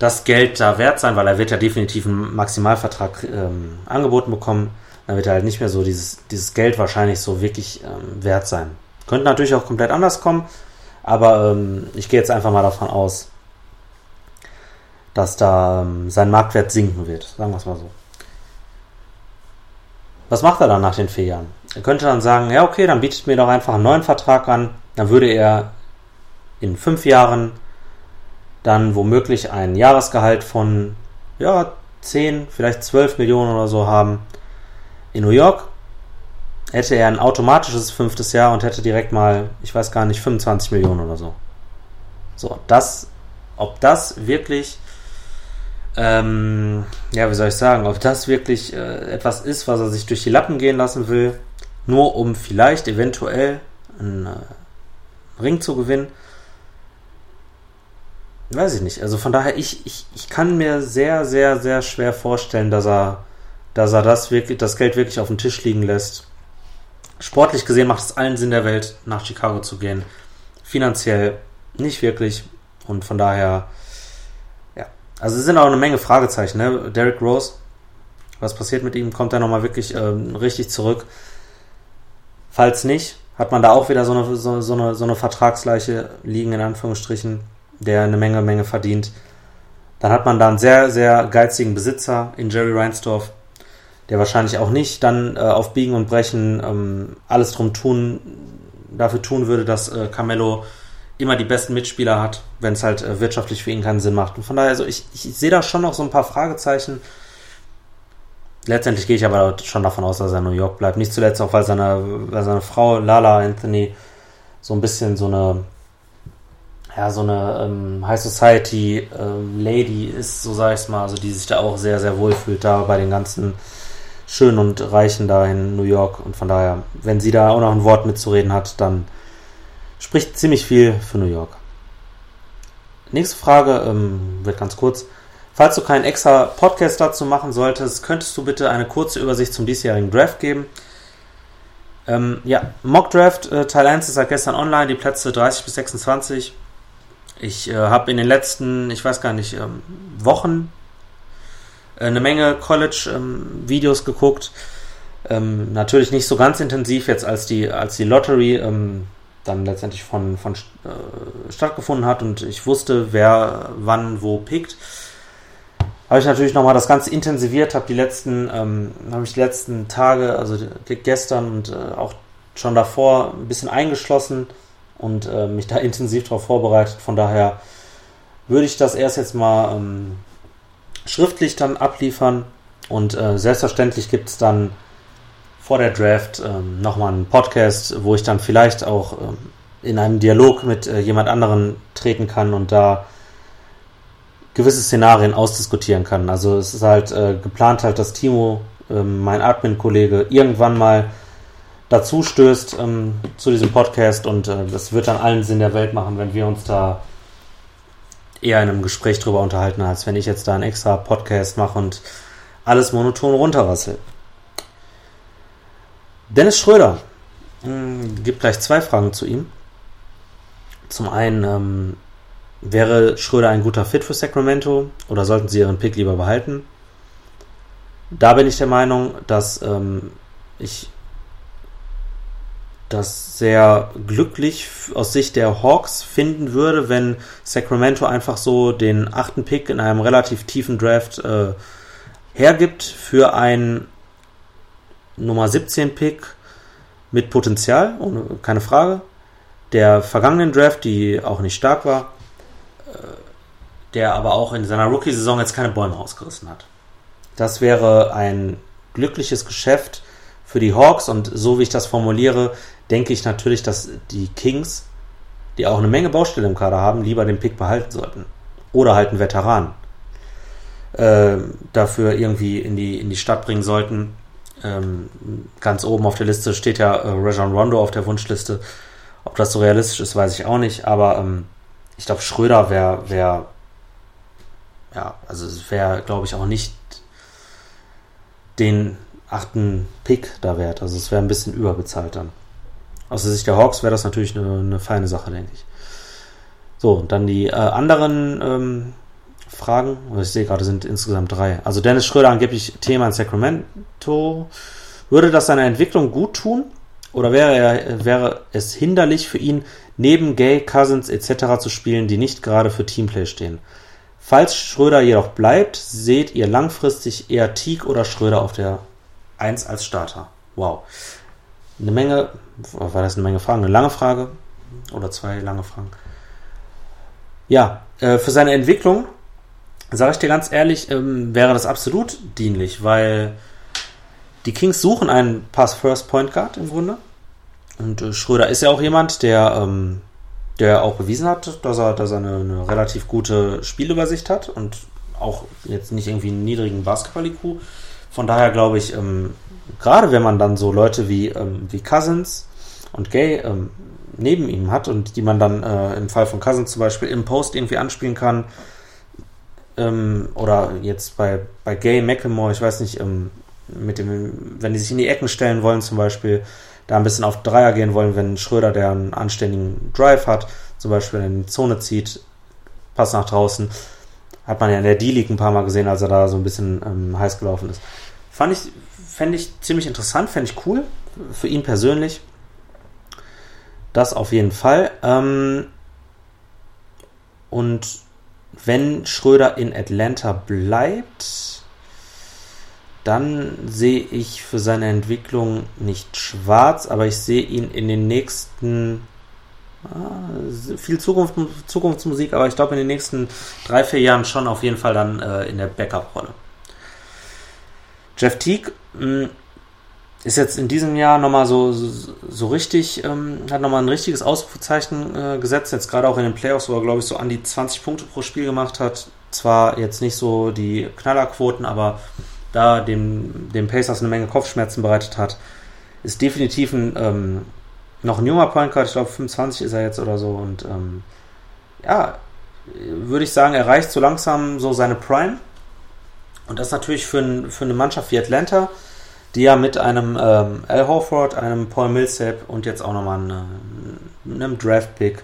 das Geld da wert sein, weil er wird ja definitiv einen Maximalvertrag ähm, angeboten bekommen. Dann wird er halt nicht mehr so dieses, dieses Geld wahrscheinlich so wirklich ähm, wert sein. Könnte natürlich auch komplett anders kommen. Aber ähm, ich gehe jetzt einfach mal davon aus, dass da ähm, sein Marktwert sinken wird. Sagen wir es mal so. was macht er dann nach den vier Jahren? Er könnte dann sagen, ja okay, dann bietet mir doch einfach einen neuen Vertrag an. Dann würde er in fünf Jahren dann womöglich ein Jahresgehalt von ja, 10, vielleicht 12 Millionen oder so haben. In New York hätte er ein automatisches fünftes Jahr und hätte direkt mal, ich weiß gar nicht, 25 Millionen oder so. So, das, ob das wirklich, ähm, ja, wie soll ich sagen, ob das wirklich äh, etwas ist, was er sich durch die Lappen gehen lassen will, nur um vielleicht eventuell einen äh, Ring zu gewinnen, weiß ich nicht. Also von daher, ich, ich, ich kann mir sehr, sehr, sehr schwer vorstellen, dass er, dass er das wirklich, das Geld wirklich auf den Tisch liegen lässt. Sportlich gesehen macht es allen Sinn der Welt, nach Chicago zu gehen. Finanziell nicht wirklich. Und von daher, ja. Also es sind auch eine Menge Fragezeichen, ne? Derek Rose, was passiert mit ihm? Kommt er nochmal wirklich ähm, richtig zurück? Falls nicht, hat man da auch wieder so eine, so, so, eine, so eine Vertragsleiche liegen, in Anführungsstrichen der eine Menge, Menge verdient. Dann hat man da einen sehr, sehr geizigen Besitzer in Jerry Reinsdorf, der wahrscheinlich auch nicht dann äh, auf Biegen und Brechen ähm, alles drum tun, dafür tun würde, dass äh, Carmelo immer die besten Mitspieler hat, wenn es halt äh, wirtschaftlich für ihn keinen Sinn macht. Und von daher, also ich, ich sehe da schon noch so ein paar Fragezeichen. Letztendlich gehe ich aber schon davon aus, dass er in New York bleibt. Nicht zuletzt auch, weil seine, weil seine Frau Lala Anthony so ein bisschen so eine ja, so eine ähm, High Society ähm, Lady ist, so sag ich es mal, also die sich da auch sehr, sehr wohl fühlt, da bei den ganzen Schönen und Reichen da in New York. Und von daher, wenn sie da auch noch ein Wort mitzureden hat, dann spricht ziemlich viel für New York. Nächste Frage ähm, wird ganz kurz. Falls du keinen extra Podcast dazu machen solltest, könntest du bitte eine kurze Übersicht zum diesjährigen Draft geben? Ähm, ja, Mock Draft äh, Teil 1 ist seit gestern online, die Plätze 30 bis 26. Ich äh, habe in den letzten, ich weiß gar nicht, ähm, Wochen äh, eine Menge College-Videos ähm, geguckt. Ähm, natürlich nicht so ganz intensiv jetzt, als die, als die Lottery ähm, dann letztendlich von, von äh, stattgefunden hat und ich wusste, wer wann wo pickt. Habe ich natürlich nochmal das Ganze intensiviert, habe die letzten, ähm, habe ich die letzten Tage, also gestern und äh, auch schon davor ein bisschen eingeschlossen und äh, mich da intensiv darauf vorbereitet. Von daher würde ich das erst jetzt mal ähm, schriftlich dann abliefern und äh, selbstverständlich gibt es dann vor der Draft ähm, nochmal einen Podcast, wo ich dann vielleicht auch ähm, in einem Dialog mit äh, jemand anderen treten kann und da gewisse Szenarien ausdiskutieren kann. Also es ist halt äh, geplant halt, dass Timo, äh, mein Admin-Kollege, irgendwann mal dazu stößt ähm, zu diesem Podcast und äh, das wird dann allen Sinn der Welt machen, wenn wir uns da eher in einem Gespräch drüber unterhalten, als wenn ich jetzt da einen extra Podcast mache und alles monoton runterrassel. Dennis Schröder äh, gibt gleich zwei Fragen zu ihm. Zum einen, ähm, wäre Schröder ein guter Fit für Sacramento oder sollten sie ihren Pick lieber behalten? Da bin ich der Meinung, dass ähm, ich das sehr glücklich aus Sicht der Hawks finden würde, wenn Sacramento einfach so den achten Pick in einem relativ tiefen Draft äh, hergibt für einen Nummer 17 Pick mit Potenzial, ohne, keine Frage. Der vergangenen Draft, die auch nicht stark war, äh, der aber auch in seiner Rookie-Saison jetzt keine Bäume ausgerissen hat. Das wäre ein glückliches Geschäft für die Hawks und so wie ich das formuliere, denke ich natürlich, dass die Kings, die auch eine Menge Baustelle im Kader haben, lieber den Pick behalten sollten. Oder halt einen Veteran äh, dafür irgendwie in die, in die Stadt bringen sollten. Ähm, ganz oben auf der Liste steht ja äh, Rajon Rondo auf der Wunschliste. Ob das so realistisch ist, weiß ich auch nicht. Aber ähm, ich glaube, Schröder wäre, wär, ja, also es wäre, glaube ich, auch nicht den achten Pick da wert. Also es wäre ein bisschen überbezahlt dann. Aus der Sicht der Hawks wäre das natürlich eine, eine, feine Sache, denke ich. So, und dann die äh, anderen ähm, Fragen. Ich sehe gerade, sind insgesamt drei. Also Dennis Schröder angeblich Thema in Sacramento. Würde das seiner Entwicklung gut tun? Oder wäre, er, wäre es hinderlich für ihn, neben Gay, Cousins etc. zu spielen, die nicht gerade für Teamplay stehen? Falls Schröder jedoch bleibt, seht ihr langfristig eher Teague oder Schröder auf der 1 als Starter. Wow. Eine Menge, war das eine Menge Fragen? Eine lange Frage oder zwei lange Fragen. Ja, äh, für seine Entwicklung, sage ich dir ganz ehrlich, ähm, wäre das absolut dienlich, weil die Kings suchen einen Pass-First-Point Guard im Grunde. Und äh, Schröder ist ja auch jemand, der, ähm, der auch bewiesen hat, dass er, dass er eine, eine relativ gute Spielübersicht hat und auch jetzt nicht irgendwie einen niedrigen Basketball-IQ. Von daher glaube ich, ähm, gerade wenn man dann so Leute wie, ähm, wie Cousins und Gay ähm, neben ihm hat und die man dann äh, im Fall von Cousins zum Beispiel im Post irgendwie anspielen kann, ähm, oder jetzt bei, bei Gay, Macklemore, ich weiß nicht, ähm, mit dem, wenn die sich in die Ecken stellen wollen zum Beispiel, da ein bisschen auf Dreier gehen wollen, wenn Schröder, der einen anständigen Drive hat, zum Beispiel in die Zone zieht, Pass nach draußen, hat man ja in der D-League ein paar Mal gesehen, als er da so ein bisschen ähm, heiß gelaufen ist. Fand ich, fände ich ziemlich interessant, fände ich cool, für ihn persönlich. Das auf jeden Fall. Ähm, und wenn Schröder in Atlanta bleibt, dann sehe ich für seine Entwicklung nicht schwarz, aber ich sehe ihn in den nächsten viel Zukunft, Zukunftsmusik, aber ich glaube in den nächsten drei, vier Jahren schon auf jeden Fall dann äh, in der Backup-Rolle. Jeff Teague mh, hm, ist jetzt in diesem Jahr nochmal so, so, so richtig, ähm, hat nochmal ein richtiges Ausrufezeichen äh, gesetzt, jetzt gerade auch in den Playoffs, wo er, glaube ich, so an die 20 Punkte pro Spiel gemacht hat. Zwar jetzt nicht so die Knallerquoten, aber da dem, dem Pacers eine Menge Kopfschmerzen bereitet hat, ist definitiv ein, ähm, noch ein junger Point Guard, ich glaube 25 ist er jetzt oder so und ähm, ja, würde ich sagen, er erreicht so langsam so seine Prime und das natürlich für, ein, für eine Mannschaft wie Atlanta, die ja mit einem ähm, Al Horford, einem Paul Millsap und jetzt auch nochmal eine, einem Draft-Pick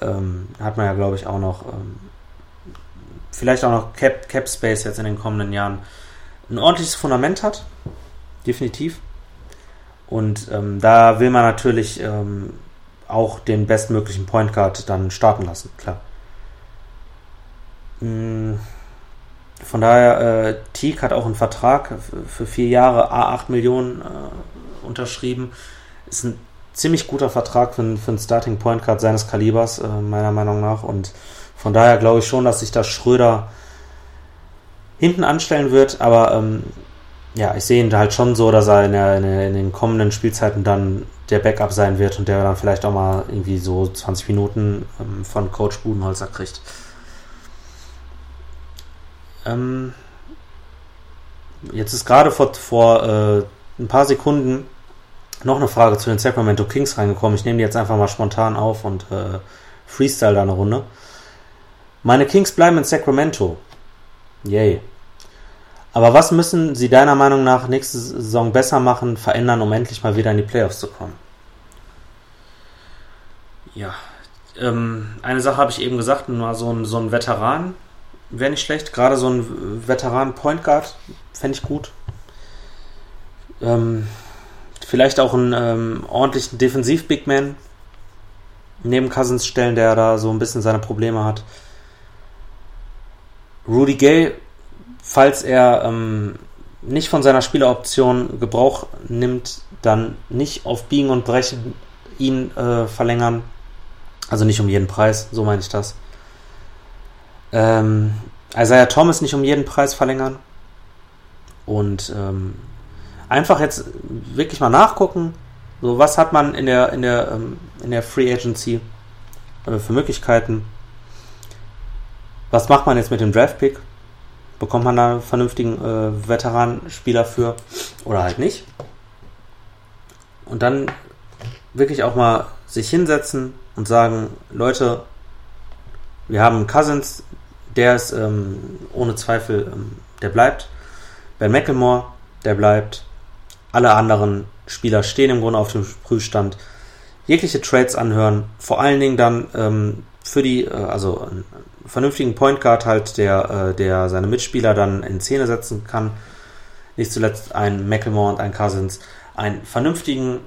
ähm, hat man ja, glaube ich, auch noch ähm, vielleicht auch noch Cap, Cap Space jetzt in den kommenden Jahren ein ordentliches Fundament hat. Definitiv. Und ähm, da will man natürlich ähm, auch den bestmöglichen Point Guard dann starten lassen, klar. Hm von daher, äh, Teague hat auch einen Vertrag für vier Jahre A8 Millionen äh, unterschrieben. Ist ein ziemlich guter Vertrag für, für einen Starting Point Guard seines Kalibers, äh, meiner Meinung nach. Und von daher glaube ich schon, dass sich da Schröder hinten anstellen wird. Aber ähm, ja, ich sehe ihn halt schon so, dass er in, der, in, den kommenden Spielzeiten dann der Backup sein wird und der dann vielleicht auch mal irgendwie so 20 Minuten ähm, von Coach Budenholzer kriegt. Ähm, jetzt ist gerade vor, vor äh, ein paar Sekunden noch eine Frage zu den Sacramento Kings reingekommen. Ich nehme die jetzt einfach mal spontan auf und äh, freestyle da eine Runde. Meine Kings bleiben in Sacramento. Yay. Aber was müssen sie deiner Meinung nach nächste Saison besser machen, verändern, um endlich mal wieder in die Playoffs zu kommen? Ja, ähm, eine Sache habe ich eben gesagt, nur so ein, so ein Veteran, wäre nicht schlecht. Gerade so ein Veteran Point Guard fände ich gut. Ähm, vielleicht auch einen ähm, ordentlichen Defensiv-Big Man neben Cousins stellen, der da so ein bisschen seine Probleme hat. Rudy Gay, falls er ähm, nicht von seiner Spieleroption Gebrauch nimmt, dann nicht auf Biegen und Brechen ihn äh, verlängern. Also nicht um jeden Preis, so meine ich das. Ähm, Isaiah Thomas nicht um jeden Preis verlängern. Und ähm, einfach jetzt wirklich mal nachgucken, so was hat man in der, in der, ähm, in der Free Agency äh, für Möglichkeiten. Was macht man jetzt mit dem Draft Pick? Bekommt man da einen vernünftigen äh, Veteranspieler für oder halt nicht? Und dann wirklich auch mal sich hinsetzen und sagen, Leute, wir haben Cousins, der ist ähm, ohne Zweifel, ähm, der bleibt. Ben McElmore, der bleibt. Alle anderen Spieler stehen im Grunde auf dem Prüfstand. Jegliche Trades anhören, vor allen Dingen dann ähm, für die, äh, also einen vernünftigen Point Guard halt, der, äh, der seine Mitspieler dann in Szene setzen kann. Nicht zuletzt ein McElmore und ein Cousins. Einen vernünftigen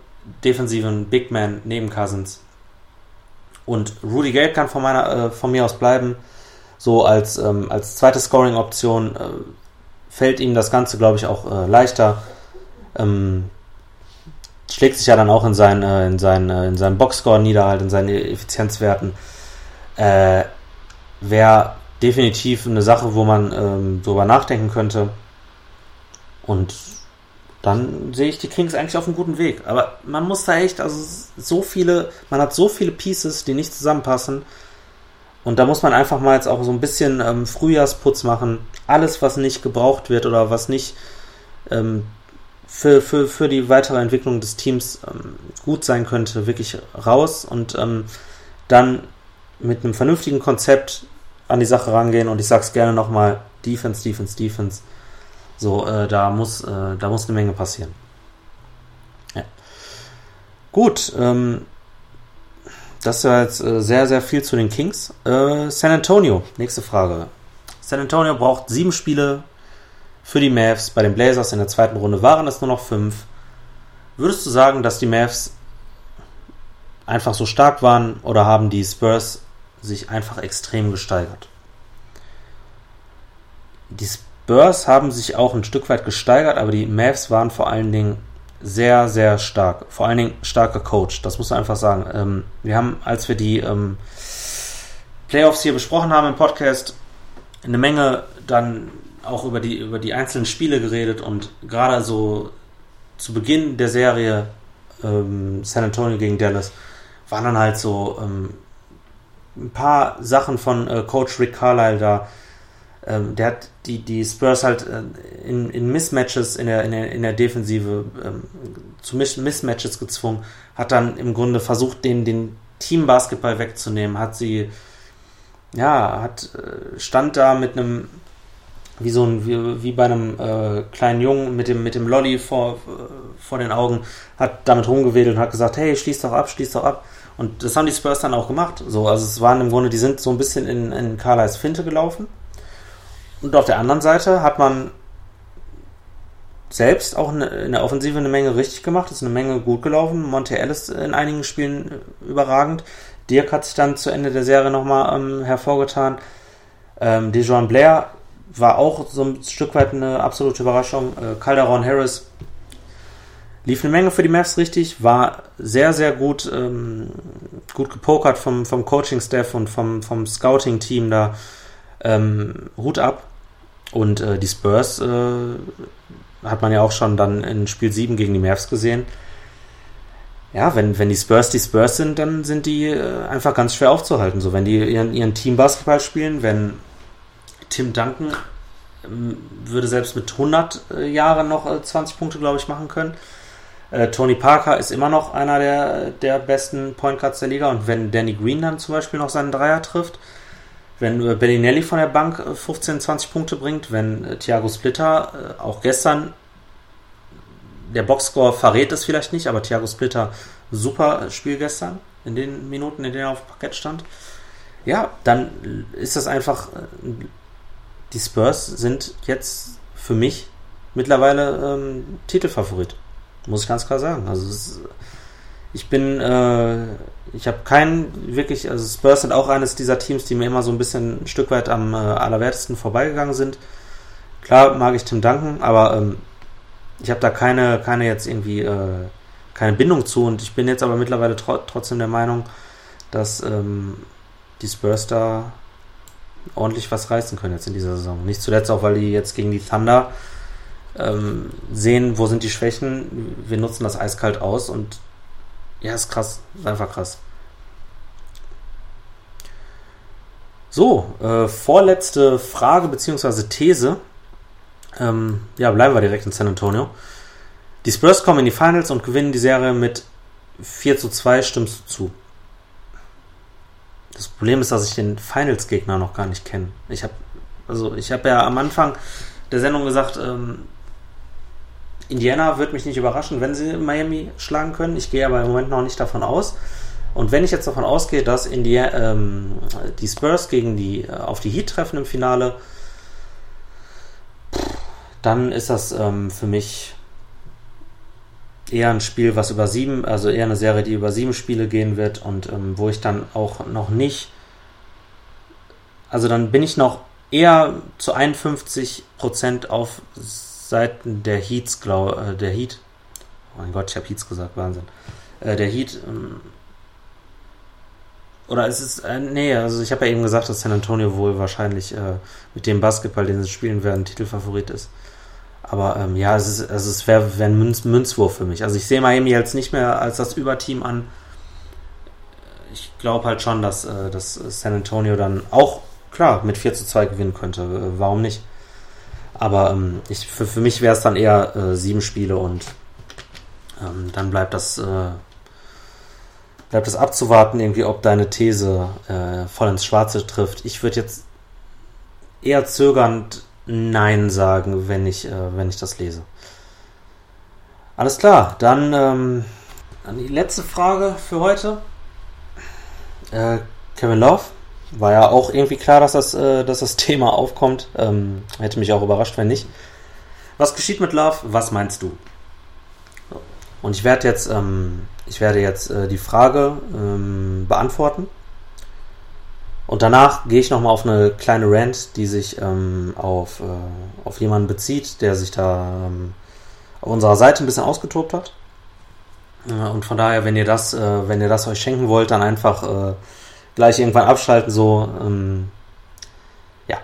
defensiven Big Man neben Cousins. Und Rudy Gay kann von, meiner, äh, von mir aus bleiben so als, ähm, als zweite Scoring-Option fällt ihm das Ganze, glaube ich, auch leichter. Ähm, schlägt sich ja dann auch in seinen, in seinen, in seinem Boxscore nieder, halt in seinen Effizienzwerten. Äh, Wäre definitiv eine Sache, wo man ähm, drüber nachdenken könnte. Und dann sehe ich die Kings eigentlich auf einem guten Weg. Aber man muss da echt, also so viele, man hat so viele Pieces, die nicht zusammenpassen. Und da muss man einfach mal jetzt auch so ein bisschen ähm, Frühjahrsputz machen. Alles, was nicht gebraucht wird oder was nicht ähm, für, für, für die weitere Entwicklung des Teams ähm, gut sein könnte, wirklich raus und ähm, dann mit einem vernünftigen Konzept an die Sache rangehen. Und ich sage es gerne nochmal, Defense, Defense, Defense. So, äh, da, muss, äh, da muss eine Menge passieren. Ja. Gut, ähm, das war jetzt äh, sehr, sehr viel zu den Kings. Äh, San Antonio, nächste Frage. San Antonio braucht sieben Spiele für die Mavs. Bei den Blazers in der zweiten Runde waren es nur noch fünf. Würdest du sagen, dass die Mavs einfach so stark waren oder haben die Spurs sich einfach extrem gesteigert? Die Spurs haben sich auch ein Stück weit gesteigert, aber die Mavs waren vor allen Dingen sehr, sehr stark. Vor allen Dingen stark gecoacht. Das muss man einfach sagen. Ähm, wir haben, als wir die ähm, Playoffs hier besprochen haben im Podcast, eine Menge dann auch über die, über die einzelnen Spiele geredet und gerade so zu Beginn der Serie ähm, San Antonio gegen Dallas waren dann halt so ähm, ein paar Sachen von äh, Coach Rick Carlisle da. Ähm, der hat die, die Spurs halt äh, in, in Mismatches in der, in der, in der Defensive ähm, zu Mismatches gezwungen, hat dann im Grunde versucht, den, den Teambasketball wegzunehmen, hat sie, ja, hat, äh, stand da mit einem wie so ein, wie, wie bei einem äh, kleinen Jungen mit dem, mit dem Lolly vor, vor den Augen, hat damit rumgewedelt und hat gesagt, hey, schließ doch ab, schließ doch ab. Und das haben die Spurs dann auch gemacht. So, also es waren im Grunde, die sind so ein bisschen in, in Carlys Finte gelaufen. Und auf der anderen Seite hat man selbst auch in der Offensive eine Menge richtig gemacht, ist eine Menge gut gelaufen. Monte Ellis in einigen Spielen überragend. Dirk hat sich dann zu Ende der Serie nochmal ähm, hervorgetan. Ähm, Dejoan Blair war auch so ein Stück weit eine absolute Überraschung. Äh, Calderon Harris lief eine Menge für die Mavs richtig, war sehr, sehr gut, ähm, gut gepokert vom, vom Coaching-Staff und vom, vom Scouting-Team da. Ähm, Hut ab. Und äh, die Spurs äh, hat man ja auch schon dann in Spiel 7 gegen die Mavs gesehen. Ja, wenn, wenn die Spurs die Spurs sind, dann sind die äh, einfach ganz schwer aufzuhalten. So, wenn die ihren, ihren Team-Basketball spielen, wenn Tim Duncan ähm, würde selbst mit 100 äh, Jahren noch 20 äh, Punkte, glaube ich, machen können. Äh, Tony Parker ist immer noch einer der, der besten Point Guards der Liga und wenn Danny Green dann zum Beispiel noch seinen Dreier trifft, wenn Bellinelli von der Bank 15, 20 Punkte bringt, wenn Thiago Splitter auch gestern der Boxscore verrät es vielleicht nicht, aber Thiago Splitter super Spiel gestern in den Minuten, in denen er auf dem Parkett stand. Ja, dann ist das einfach die Spurs sind jetzt für mich mittlerweile ähm, Titelfavorit. Muss ich ganz klar sagen. Also ist, ich bin, äh, ich habe keinen wirklich, also Spurs sind auch eines dieser Teams, die mir immer so ein bisschen ein Stück weit am äh, allerwertesten vorbeigegangen sind. Klar mag ich Tim Duncan, aber ähm, ich habe da keine, keine jetzt irgendwie äh, keine Bindung zu und ich bin jetzt aber mittlerweile tro trotzdem der Meinung, dass ähm, die Spurs da ordentlich was reißen können jetzt in dieser Saison. Nicht zuletzt auch, weil die jetzt gegen die Thunder ähm, sehen, wo sind die Schwächen. Wir nutzen das eiskalt aus und ja, ist krass. Ist einfach krass. So, äh, vorletzte Frage bzw. These. Ähm, ja, bleiben wir direkt in San Antonio. Die Spurs kommen in die Finals und gewinnen die Serie mit 4 zu 2. Stimmst du zu? Das Problem ist, dass ich den Finals-Gegner noch gar nicht kenne. Ich habe also ich habe ja am Anfang der Sendung gesagt, ähm, Indiana wird mich nicht überraschen, wenn sie Miami schlagen können. Ich gehe aber im Moment noch nicht davon aus. Und wenn ich jetzt davon ausgehe, dass Indiana, ähm, die Spurs gegen die äh, auf die Heat treffen im Finale, dann ist das ähm, für mich eher ein Spiel, was über sieben, also eher eine Serie, die über sieben Spiele gehen wird und ähm, wo ich dann auch noch nicht, also dann bin ich noch eher zu 51% auf Seiten der Heats, glaub, äh, der Heat, oh mein Gott, ich habe Heats gesagt, Wahnsinn. Äh, der Heat, ähm, oder ist es, äh, nee, also ich habe ja eben gesagt, dass San Antonio wohl wahrscheinlich äh, mit dem Basketball, den sie spielen werden, Titelfavorit ist. Aber ähm, ja, es, ist, also es wäre wär ein Münz, Münzwurf für mich. Also ich sehe Miami jetzt nicht mehr als das Überteam an. Ich glaube halt schon, dass, äh, dass San Antonio dann auch, klar, mit 4 zu 2 gewinnen könnte. Äh, warum nicht? Aber ähm, ich, für, für mich wäre es dann eher äh, sieben Spiele und ähm, dann bleibt das, äh, bleibt es abzuwarten, irgendwie, ob deine These äh, voll ins Schwarze trifft. Ich würde jetzt eher zögernd Nein sagen, wenn ich, äh, wenn ich das lese. Alles klar, dann, ähm, dann die letzte Frage für heute. Äh, Kevin Love. War ja auch irgendwie klar, dass das, äh, dass das Thema aufkommt. Ähm, hätte mich auch überrascht, wenn nicht. Was geschieht mit Love? Was meinst du? Und ich werde jetzt, ähm, ich werde jetzt äh, die Frage ähm, beantworten. Und danach gehe ich nochmal auf eine kleine Rant, die sich ähm, auf, äh, auf jemanden bezieht, der sich da ähm, auf unserer Seite ein bisschen ausgetobt hat. Äh, und von daher, wenn ihr das, äh, wenn ihr das euch schenken wollt, dann einfach äh, gleich irgendwann abschalten. So, ähm, ja.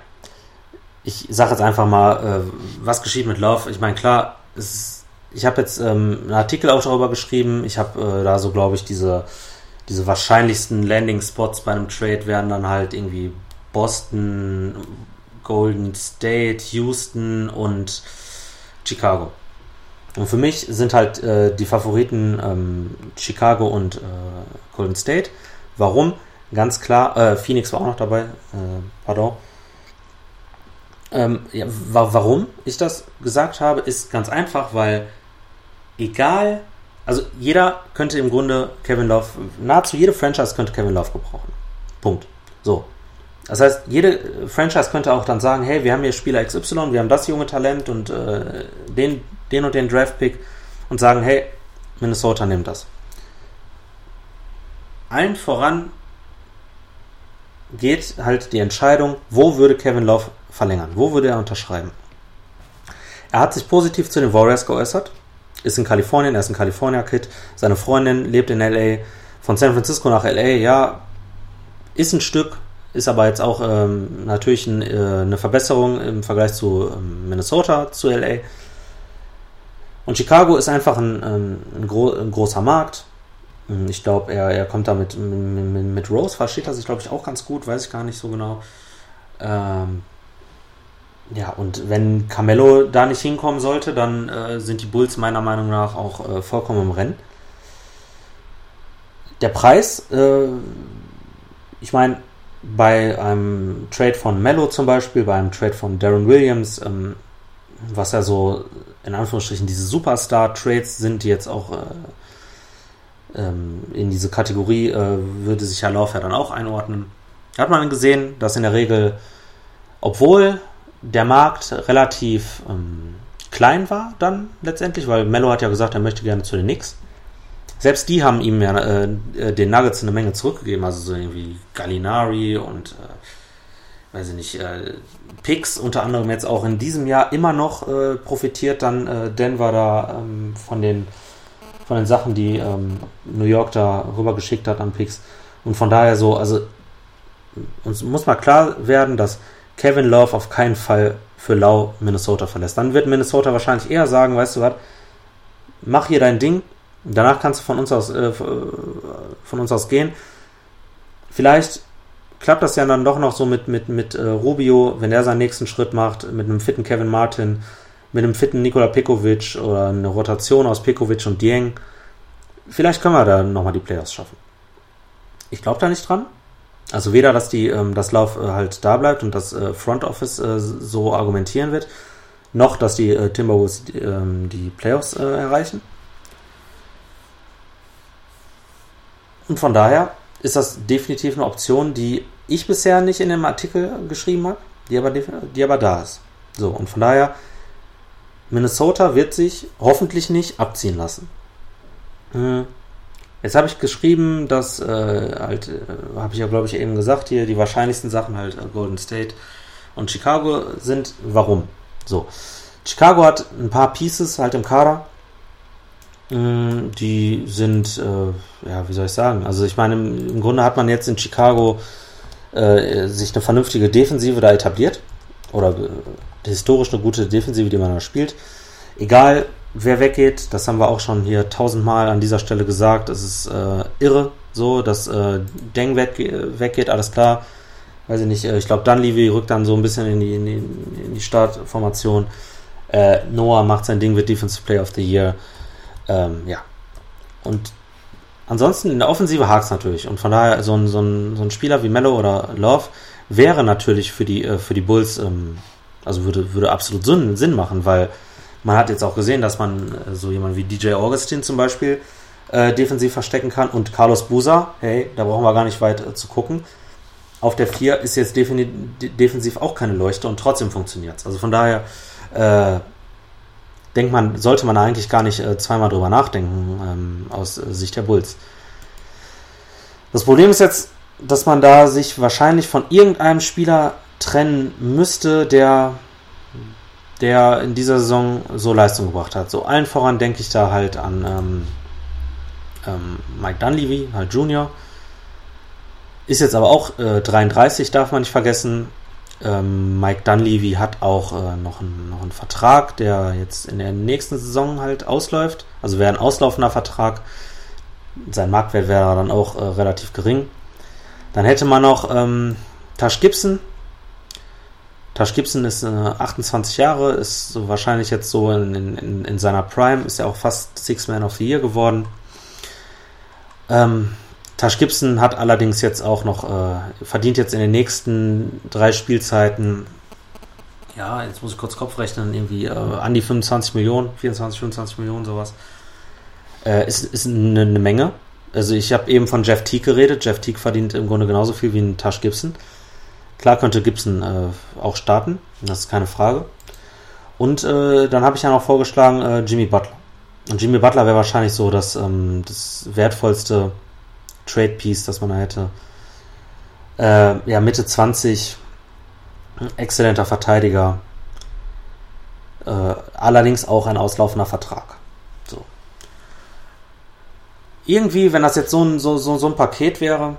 Ich sage jetzt einfach mal, äh, was geschieht mit Love. Ich meine, klar, ist, ich habe jetzt ähm, einen Artikel auch darüber geschrieben. Ich habe äh, da so, glaube ich, diese diese wahrscheinlichsten Landing-Spots bei einem Trade wären dann halt irgendwie Boston, Golden State, Houston und Chicago. Und für mich sind halt äh, die Favoriten ähm, Chicago und äh, Golden State. Warum? Ganz klar, äh, Phoenix war auch noch dabei, äh, pardon. Ähm, ja, wa warum ich das gesagt habe, ist ganz einfach, weil egal also jeder könnte im Grunde Kevin Love, nahezu jede Franchise könnte Kevin Love gebrauchen. Punkt. So. Das heißt, jede Franchise könnte auch dann sagen, hey, wir haben hier Spieler XY, wir haben das junge Talent und äh, den, den und den Draft-Pick und sagen, hey, Minnesota nimmt das. Allen voran geht halt die Entscheidung, wo würde Kevin Love verlängern, wo würde er unterschreiben. Er hat sich positiv zu den Warriors geäußert ist in Kalifornien, er ist ein California-Kid, seine Freundin lebt in LA, von San Francisco nach LA, ja, ist ein Stück, ist aber jetzt auch ähm, natürlich ein, äh, eine Verbesserung im Vergleich zu ähm, Minnesota, zu LA. Und Chicago ist einfach ein, ein, ein, gro ein großer Markt. Hm, ich glaube, er, er kommt da mit, mit, mit Rose, versteht er sich, glaube ich, auch ganz gut, weiß ich gar nicht so genau. Ähm, ja, und wenn Carmelo da nicht hinkommen sollte, dann äh, sind die Bulls meiner Meinung nach auch äh, vollkommen im Rennen. Der Preis, äh, ich meine, bei einem Trade von Mello zum Beispiel, bei einem Trade von Darren Williams, ähm, was ja so in Anführungsstrichen diese Superstar-Trades sind, die jetzt auch äh, ähm, in diese Kategorie äh, würde sich Herr Lauf ja dann auch einordnen. Da hat man gesehen, dass in der Regel, obwohl der Markt relativ ähm, klein war dann letztendlich, weil Mello hat ja gesagt, er möchte gerne zu den Knicks. Selbst die haben ihm ja äh, äh, den Nuggets eine Menge zurückgegeben, also so irgendwie Gallinari und äh, weiß ich nicht, äh, Picks unter anderem jetzt auch in diesem Jahr immer noch äh, profitiert dann äh, Denver da ähm, von den von den Sachen, die ähm, New York da rübergeschickt hat an Picks. Und von daher so, also uns muss mal klar werden, dass Kevin Love auf keinen Fall für Lau Minnesota verlässt. Dann wird Minnesota wahrscheinlich eher sagen, weißt du was, mach hier dein Ding, danach kannst du von uns aus, äh, von uns aus gehen. Vielleicht klappt das ja dann doch noch so mit, mit, mit äh, Rubio, wenn er seinen nächsten Schritt macht, mit einem fitten Kevin Martin, mit einem fitten Nikola Pekovic oder eine Rotation aus Pekovic und Dieng. Vielleicht können wir da nochmal die Playoffs schaffen. Ich glaube da nicht dran. Also weder, dass die, ähm, das Lauf äh, halt da bleibt und das äh, Front Office äh, so argumentieren wird, noch, dass die äh, Timberwolves die, ähm, die Playoffs äh, erreichen. Und von daher ist das definitiv eine Option, die ich bisher nicht in dem Artikel geschrieben habe, die aber, die aber da ist. So, und von daher, Minnesota wird sich hoffentlich nicht abziehen lassen. Hm. Jetzt habe ich geschrieben, dass äh, halt, äh, habe ich ja glaube ich eben gesagt hier, die wahrscheinlichsten Sachen halt äh, Golden State und Chicago sind. Warum? So. Chicago hat ein paar Pieces halt im Kader. Mm, die sind, äh, ja, wie soll ich sagen? Also ich meine, im, im Grunde hat man jetzt in Chicago äh, sich eine vernünftige Defensive da etabliert. Oder äh, historisch eine gute Defensive, die man da spielt. Egal, wer weggeht, das haben wir auch schon hier tausendmal an dieser Stelle gesagt. Es ist äh, irre, so, dass äh, Deng weg, weggeht, alles klar. Weiß ich nicht, äh, ich glaube, Dunleavy rückt dann so ein bisschen in die, in die, in die Startformation. Äh, Noah macht sein Ding, wird Defensive Player of the Year. Ähm, ja. Und ansonsten in der Offensive hakt es natürlich. Und von daher, so ein, so, ein, so ein Spieler wie Mello oder Love wäre natürlich für die, äh, für die Bulls, ähm, also würde, würde absolut Sinn, machen, weil man hat jetzt auch gesehen, dass man äh, so jemand wie DJ Augustin zum Beispiel äh, defensiv verstecken kann und Carlos Busa, hey, da brauchen wir gar nicht weit äh, zu gucken. Auf der 4 ist jetzt definitiv auch keine Leuchte und trotzdem funktioniert es. Also von daher äh, denkt man, sollte man eigentlich gar nicht zweimal drüber nachdenken ähm, aus Sicht der Bulls. Das Problem ist jetzt, dass man da sich wahrscheinlich von irgendeinem Spieler trennen müsste, der der in dieser Saison so Leistung gebracht hat. So allen voran denke ich da halt an ähm, ähm, Mike Dunleavy, halt Junior. Ist jetzt aber auch äh, 33, darf man nicht vergessen. Ähm, Mike Dunleavy hat auch äh, noch, ein, noch einen Vertrag, der jetzt in der nächsten Saison halt ausläuft. Also wäre ein auslaufender Vertrag. Sein Marktwert wäre dann auch äh, relativ gering. Dann hätte man noch ähm, Tash Gibson, Tash Gibson ist äh, 28 Jahre, ist so wahrscheinlich jetzt so in, in, in, seiner Prime, ist ja auch fast Six Man of the Year geworden. Ähm, Tash Gibson hat allerdings jetzt auch noch, äh, verdient jetzt in den nächsten drei Spielzeiten, ja, jetzt muss ich kurz Kopf rechnen, irgendwie äh, an die 25 Millionen, 24, 25 Millionen, sowas. Äh, ist, ist eine, eine Menge. Also ich habe eben von Jeff Teague geredet. Jeff Teague verdient im Grunde genauso viel wie ein Tash Gibson. Klar könnte Gibson äh, auch starten, das ist keine Frage. Und äh, dann habe ich ja noch vorgeschlagen äh, Jimmy Butler. Und Jimmy Butler wäre wahrscheinlich so das, ähm, das wertvollste Trade-Piece, das man da hätte. Äh, ja, Mitte 20, exzellenter Verteidiger. Äh, allerdings auch ein auslaufender Vertrag. Irgendwie, wenn das jetzt so ein, so, so, so ein Paket wäre,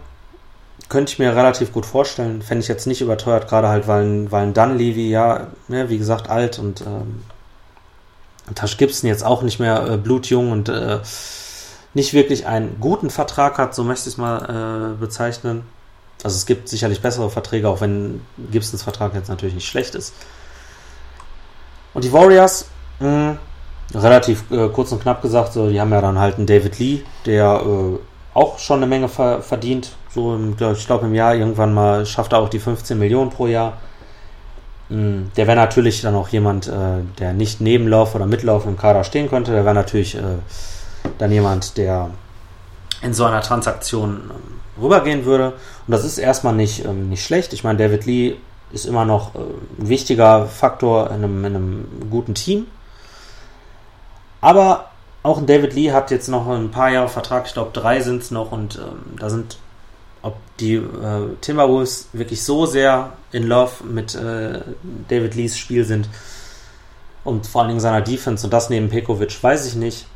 könnte ich mir relativ gut vorstellen. Fände ich jetzt nicht überteuert, gerade halt, weil, weil ein Dunleavy, ja, ja, wie gesagt, alt und ähm, Tash Gibson jetzt auch nicht mehr äh, blutjung und äh, nicht wirklich einen guten Vertrag hat, so möchte ich es mal äh, bezeichnen. Also es gibt sicherlich bessere Verträge, auch wenn Gibsons Vertrag jetzt natürlich nicht schlecht ist. Und die Warriors, mh, hm, relativ äh, kurz und knapp gesagt, so, die haben ja dann halt einen David Lee, der äh, auch schon eine Menge ver verdient. So, im, ich glaube, im Jahr irgendwann mal schafft er auch die 15 Millionen pro Jahr. Mm, der wäre natürlich dann auch jemand, äh, der nicht neben Lauf oder Mitlauf im Kader stehen könnte. Der wäre natürlich äh, dann jemand, der in so einer Transaktion ähm, rübergehen würde. Und das ist erstmal nicht, ähm, nicht schlecht. Ich meine, David Lee ist immer noch äh, ein wichtiger Faktor in einem, in einem guten Team. Aber auch David Lee hat jetzt noch ein paar Jahre Vertrag, ich glaube drei sind es noch und ähm, da sind, ob die äh, Timberwolves wirklich so sehr in Love mit äh, David Lees Spiel sind und vor allen Dingen seiner Defense und das neben Pekovic, weiß ich nicht.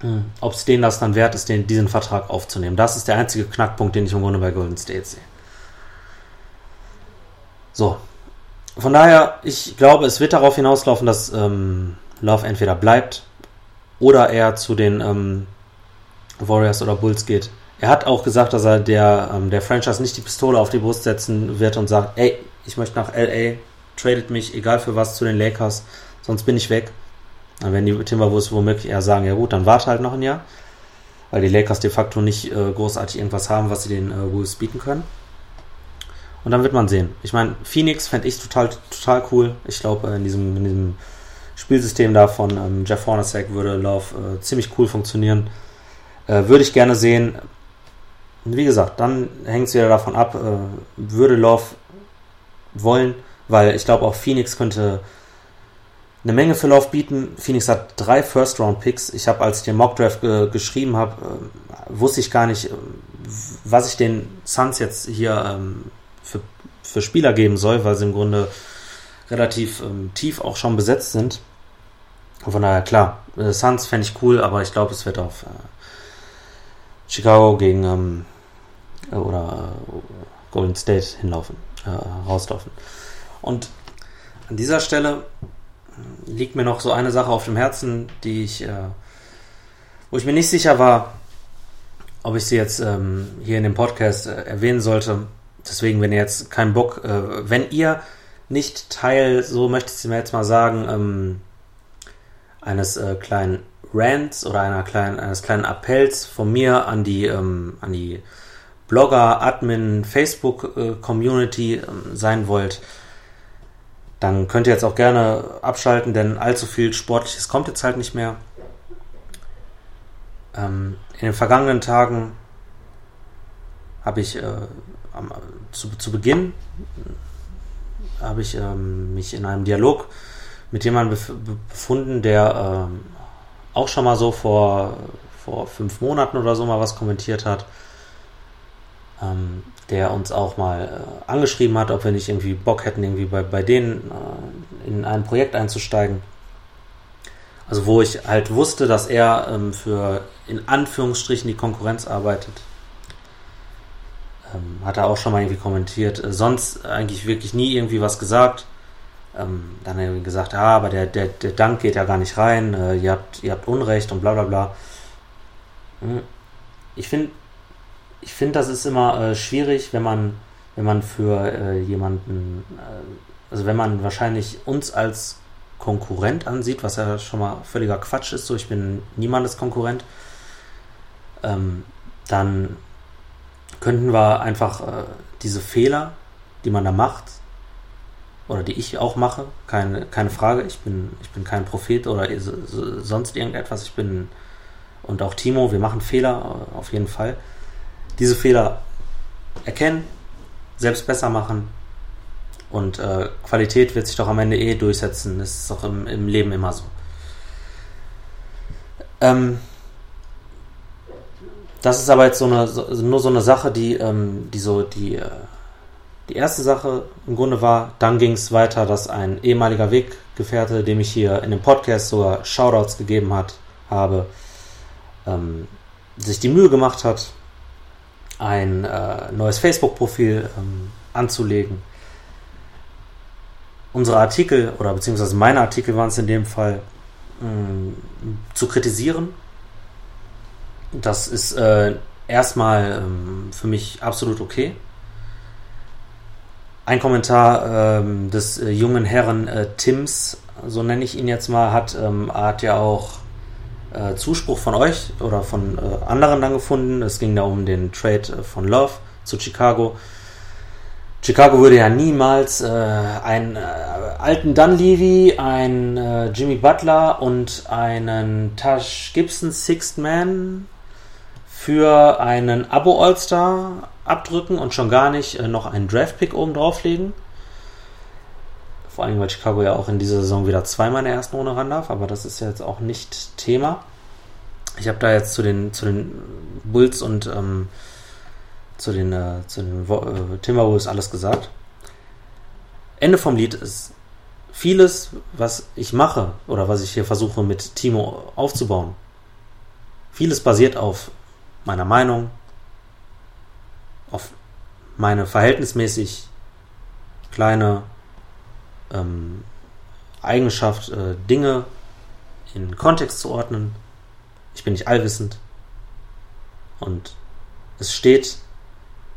Hm. Ob es denen das dann wert ist, den, diesen Vertrag aufzunehmen. Das ist der einzige Knackpunkt, den ich im Grunde bei Golden State sehe. So. Von daher, ich glaube, es wird darauf hinauslaufen, dass ähm, Love entweder bleibt oder er zu den ähm, Warriors oder Bulls geht. Er hat auch gesagt, dass er der, ähm, der Franchise nicht die Pistole auf die Brust setzen wird und sagt, ey, ich möchte nach LA, tradet mich, egal für was, zu den Lakers, sonst bin ich weg. Dann werden die Timberwolves womöglich eher sagen, ja gut, dann warte halt noch ein Jahr. Weil die Lakers de facto nicht äh, großartig irgendwas haben, was sie den äh, Wolves bieten können. Und dann wird man sehen. Ich meine, Phoenix fände ich total, total cool. Ich glaube, in diesem, in diesem Spielsystem da von ähm, Jeff Hornacek würde Love äh, ziemlich cool funktionieren. Äh, würde ich gerne sehen. Wie gesagt, dann hängt es wieder davon ab, äh, würde Love wollen, weil ich glaube auch Phoenix könnte eine Menge für Love bieten. Phoenix hat drei First-Round-Picks. Ich habe, als ich den Mock-Draft äh, geschrieben habe, äh, wusste ich gar nicht, äh, was ich den Suns jetzt hier ähm, für, für Spieler geben soll, weil sie im Grunde relativ ähm, tief auch schon besetzt sind. Von daher, klar, äh, Suns fände ich cool, aber ich glaube, es wird auf äh, Chicago gegen ähm, äh, oder äh, Golden State hinlaufen, äh, rauslaufen. Und an dieser Stelle liegt mir noch so eine Sache auf dem Herzen, die ich, äh, wo ich mir nicht sicher war, ob ich sie jetzt ähm, hier in dem Podcast äh, erwähnen sollte. Deswegen, wenn ihr jetzt keinen Bock, äh, wenn ihr nicht Teil, so möchte ich es mir jetzt mal sagen, ähm, eines äh, kleinen Rants oder einer kleinen, eines kleinen Appells von mir an die, ähm, an die Blogger, Admin, Facebook äh, Community ähm, sein wollt, dann könnt ihr jetzt auch gerne abschalten, denn allzu viel Sportliches kommt jetzt halt nicht mehr. Ähm, in den vergangenen Tagen habe ich äh, am, zu, zu Beginn habe ich ähm, mich in einem Dialog mit jemandem bef befunden, der ähm, auch schon mal so vor, vor fünf Monaten oder so mal was kommentiert hat, ähm, der uns auch mal äh, angeschrieben hat, ob wir nicht irgendwie Bock hätten, irgendwie bei, bei denen äh, in ein Projekt einzusteigen. Also wo ich halt wusste, dass er ähm, für in Anführungsstrichen die Konkurrenz arbeitet. Ähm, hat er auch schon mal irgendwie kommentiert. Äh, sonst eigentlich wirklich nie irgendwie was gesagt. Ähm, dann irgendwie gesagt, ja, aber der, der, der Dank geht ja gar nicht rein, äh, ihr, habt, ihr habt Unrecht und bla bla bla. Hm. Ich finde, ich finde, das ist immer äh, schwierig, wenn man, wenn man für äh, jemanden, äh, also wenn man wahrscheinlich uns als Konkurrent ansieht, was ja schon mal völliger Quatsch ist, so ich bin niemandes Konkurrent, ähm, dann könnten wir einfach äh, diese Fehler, die man da macht, oder die ich auch mache, keine, keine Frage, ich bin, ich bin kein Prophet oder sonst irgendetwas, ich bin, und auch Timo, wir machen Fehler äh, auf jeden Fall. Diese Fehler erkennen, selbst besser machen, und äh, Qualität wird sich doch am Ende eh durchsetzen. Das ist doch im, im Leben immer so. Ähm, das ist aber jetzt so eine, so, nur so eine Sache, die, ähm, die so die, äh, die erste Sache im Grunde war. Dann ging es weiter, dass ein ehemaliger Weggefährte, dem ich hier in dem Podcast sogar Shoutouts gegeben hat, habe, ähm, sich die Mühe gemacht hat, ein äh, neues Facebook-Profil ähm, anzulegen unsere Artikel oder beziehungsweise meine Artikel waren es in dem Fall mh, mm, zu kritisieren. Das ist äh, erstmal ähm, für mich absolut okay. Ein Kommentar ähm, des äh, jungen Herren äh, Tims, so nenne ich ihn jetzt mal, hat, ähm, hat ja auch äh, Zuspruch von euch oder von äh, anderen dann gefunden. Es ging da um den Trade äh, von Love zu Chicago. Chicago würde ja niemals äh, einen alten Dunleavy, einen Jimmy Butler und einen Tash Gibson Sixth Man für einen Abo All-Star abdrücken und schon gar nicht äh, noch einen Draft-Pick oben drauflegen. Vor allem, weil Chicago ja auch in dieser Saison wieder zweimal in der ersten Runde ran darf, aber das ist ja jetzt auch nicht Thema. Ich habe da jetzt zu den, zu den Bulls und ähm, zu den, äh, zu den äh, Timberwolves alles gesagt. Ende vom Lied ist vieles, was ich mache oder was ich hier versuche mit Timo aufzubauen. Vieles basiert auf meiner Meinung, auf meine verhältnismäßig kleine ähm, Eigenschaft, äh, Dinge in Kontext zu ordnen. Ich bin nicht allwissend. Und es steht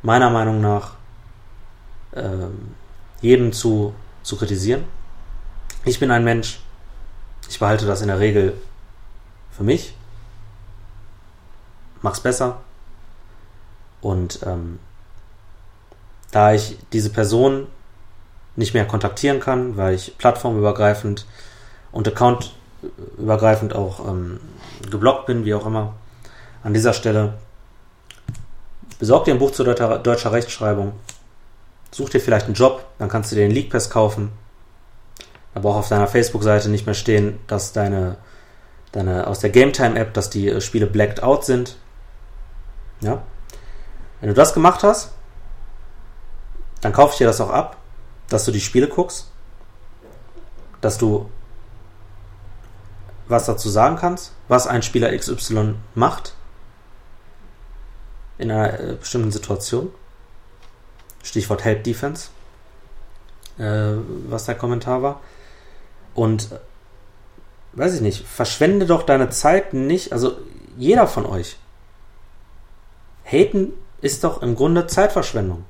meiner Meinung nach ähm, jeden zu, zu kritisieren. Ich bin ein Mensch, ich behalte das in der Regel für mich, mach's besser und ähm, da ich diese Person nicht mehr kontaktieren kann, weil ich plattformübergreifend und accountübergreifend auch ähm, geblockt bin, wie auch immer, an dieser Stelle Besorg dir ein Buch zu deutscher, deutscher Rechtschreibung. Such dir vielleicht einen Job, dann kannst du dir den League Pass kaufen. Da braucht auf deiner Facebook-Seite nicht mehr stehen, dass deine, deine aus der Game Time App, dass die äh, Spiele blacked out sind. Ja. Wenn du das gemacht hast, dann kaufe ich dir das auch ab, dass du die Spiele guckst. dass du was dazu sagen kannst, was ein Spieler XY macht in einer äh, bestimmten Situation. Stichwort Help Defense, äh, was der Kommentar war. Und äh, weiß ich nicht, verschwende doch deine Zeit nicht, also jeder von euch. Haten ist doch im Grunde Zeitverschwendung.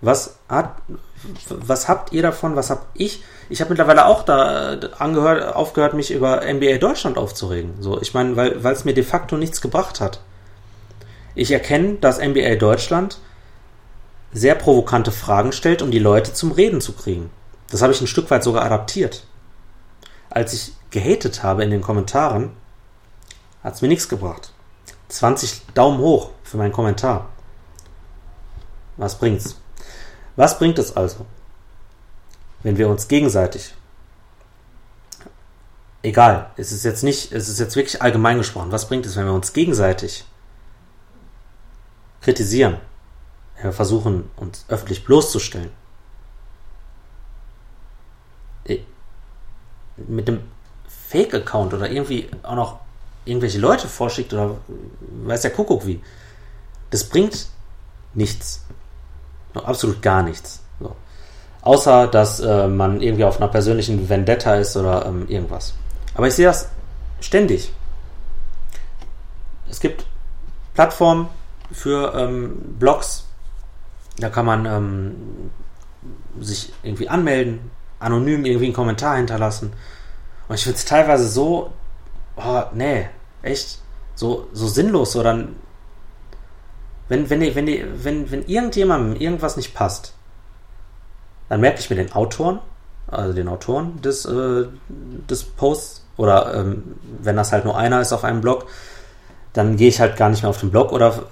Was hat, was habt ihr davon? Was hab ich? Ich habe mittlerweile auch da äh, angehört, aufgehört, mich über NBA Deutschland aufzuregen. So, ich meine, weil es mir de facto nichts gebracht hat. Ich erkenne, dass NBA Deutschland sehr provokante Fragen stellt, um die Leute zum Reden zu kriegen. Das habe ich ein Stück weit sogar adaptiert. Als ich gehatet habe in den Kommentaren, hat es mir nichts gebracht. 20 Daumen hoch für meinen Kommentar. Was bringt's? Was bringt es also, wenn wir uns gegenseitig, egal, es ist jetzt nicht, es ist jetzt wirklich allgemein gesprochen, was bringt es, wenn wir uns gegenseitig kritisieren, wenn wir versuchen, uns öffentlich bloßzustellen? Mit dem Fake-Account oder irgendwie auch noch irgendwelche Leute vorschickt oder weiß der Kuckuck wie. Das bringt nichts. Absolut gar nichts. So. Außer, dass äh, man irgendwie auf einer persönlichen Vendetta ist oder ähm, irgendwas. Aber ich sehe das ständig. Es gibt Plattformen für ähm, Blogs. Da kann man ähm, sich irgendwie anmelden, anonym irgendwie einen Kommentar hinterlassen. Und ich finde es teilweise so, oh, nee, echt, so, so sinnlos, oder wenn, wenn, wenn, wenn, wenn irgendjemandem irgendwas nicht passt, dann merke ich mir den Autoren, also den Autoren des, äh, des Posts, oder ähm, wenn das halt nur einer ist auf einem Blog, dann gehe ich halt gar nicht mehr auf den Blog oder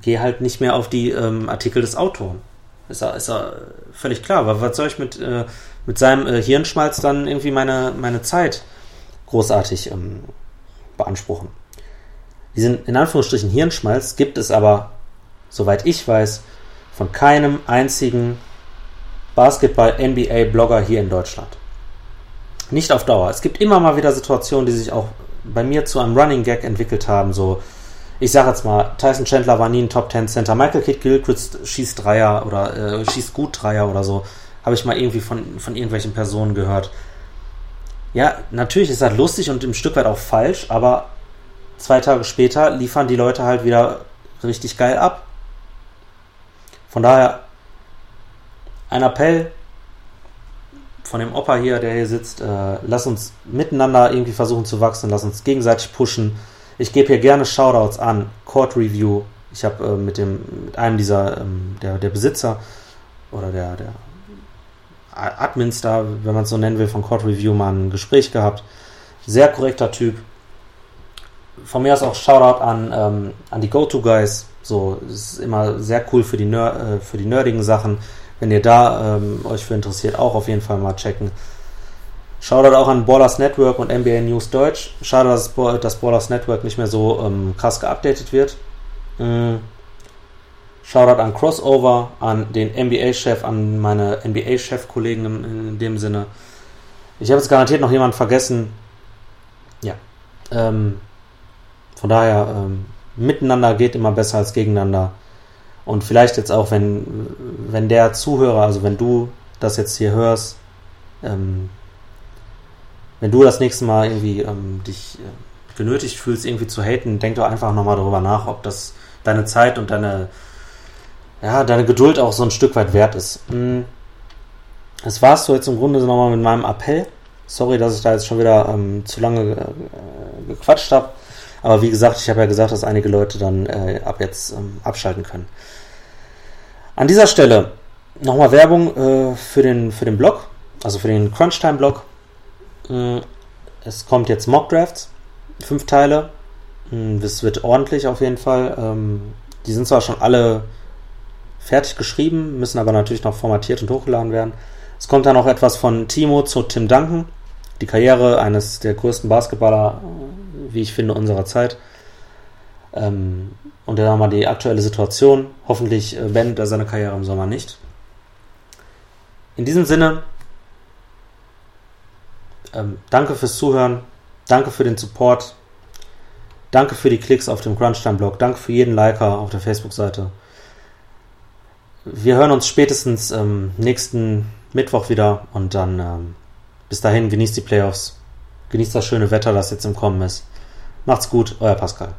gehe halt nicht mehr auf die ähm, Artikel des Autoren. Ist ja, ist ja völlig klar. Aber was soll ich mit, äh, mit seinem äh, Hirnschmalz dann irgendwie meine, meine Zeit großartig ähm, beanspruchen? Diesen in Anführungsstrichen Hirnschmalz gibt es aber soweit ich weiß, von keinem einzigen Basketball-NBA-Blogger hier in Deutschland. Nicht auf Dauer. Es gibt immer mal wieder Situationen, die sich auch bei mir zu einem Running Gag entwickelt haben. So, ich sage jetzt mal, Tyson Chandler war nie ein Top 10 Center. Michael Kidd Gilchrist schießt Dreier oder äh, schießt gut Dreier oder so. Habe ich mal irgendwie von, von irgendwelchen Personen gehört. Ja, natürlich ist das lustig und im Stück weit auch falsch, aber zwei Tage später liefern die Leute halt wieder richtig geil ab. Von daher ein Appell von dem Opa hier, der hier sitzt, äh, lass uns miteinander irgendwie versuchen zu wachsen, lass uns gegenseitig pushen. Ich gebe hier gerne Shoutouts an Court Review. Ich habe äh, mit dem mit einem dieser ähm, der, der Besitzer oder der der Admins da, wenn man es so nennen will, von Court Review mal ein Gespräch gehabt. Sehr korrekter Typ. Von mir aus auch Shoutout an, ähm, an die Go-To-Guys. So, es ist immer sehr cool für die, Ner äh, für die nerdigen Sachen. Wenn ihr da ähm, euch für interessiert, auch auf jeden Fall mal checken. Shoutout auch an Ballers Network und NBA News Deutsch. Schade, dass das Ballers Network nicht mehr so ähm, krass geupdatet wird. Mhm. Shoutout an Crossover, an den NBA-Chef, an meine NBA-Chef-Kollegen in, in, dem Sinne. Ich habe jetzt garantiert noch jemanden vergessen. Ja. Ähm, von daher, ähm, miteinander geht immer besser als gegeneinander. Und vielleicht jetzt auch, wenn, wenn der Zuhörer, also wenn du das jetzt hier hörst, ähm, wenn du das nächste Mal irgendwie ähm, dich äh, genötigt fühlst, irgendwie zu haten, denk doch einfach nochmal darüber nach, ob das deine Zeit und deine, ja, deine Geduld auch so ein Stück weit wert ist. Hm. Das war's so jetzt im Grunde nochmal mit meinem Appell. Sorry, dass ich da jetzt schon wieder ähm, zu lange äh, gequatscht habe. Aber wie gesagt, ich habe ja gesagt, dass einige Leute dann äh, ab jetzt ähm, abschalten können. An dieser Stelle nochmal Werbung äh, für, den, für den Blog, also für den Crunchtime-Blog. Äh, es kommt jetzt Mock Drafts, fünf Teile. Hm, das wird ordentlich auf jeden Fall. Ähm, die sind zwar schon alle fertig geschrieben, müssen aber natürlich noch formatiert und hochgeladen werden. Es kommt dann noch etwas von Timo zu Tim Duncan, die Karriere eines der größten Basketballer wie ich finde, unserer Zeit. Ähm, und dann haben wir die aktuelle Situation. Hoffentlich äh, beendet er seine Karriere im Sommer nicht. In diesem Sinne, ähm, danke fürs Zuhören. Danke für den Support. Danke für die Klicks auf dem Crunchtime-Blog. Danke für jeden Liker auf der Facebook-Seite. Wir hören uns spätestens ähm, nächsten Mittwoch wieder und dann ähm, bis dahin genießt die Playoffs. Genießt das schöne Wetter, das jetzt im Kommen ist. Macht's gut, euer Pascal.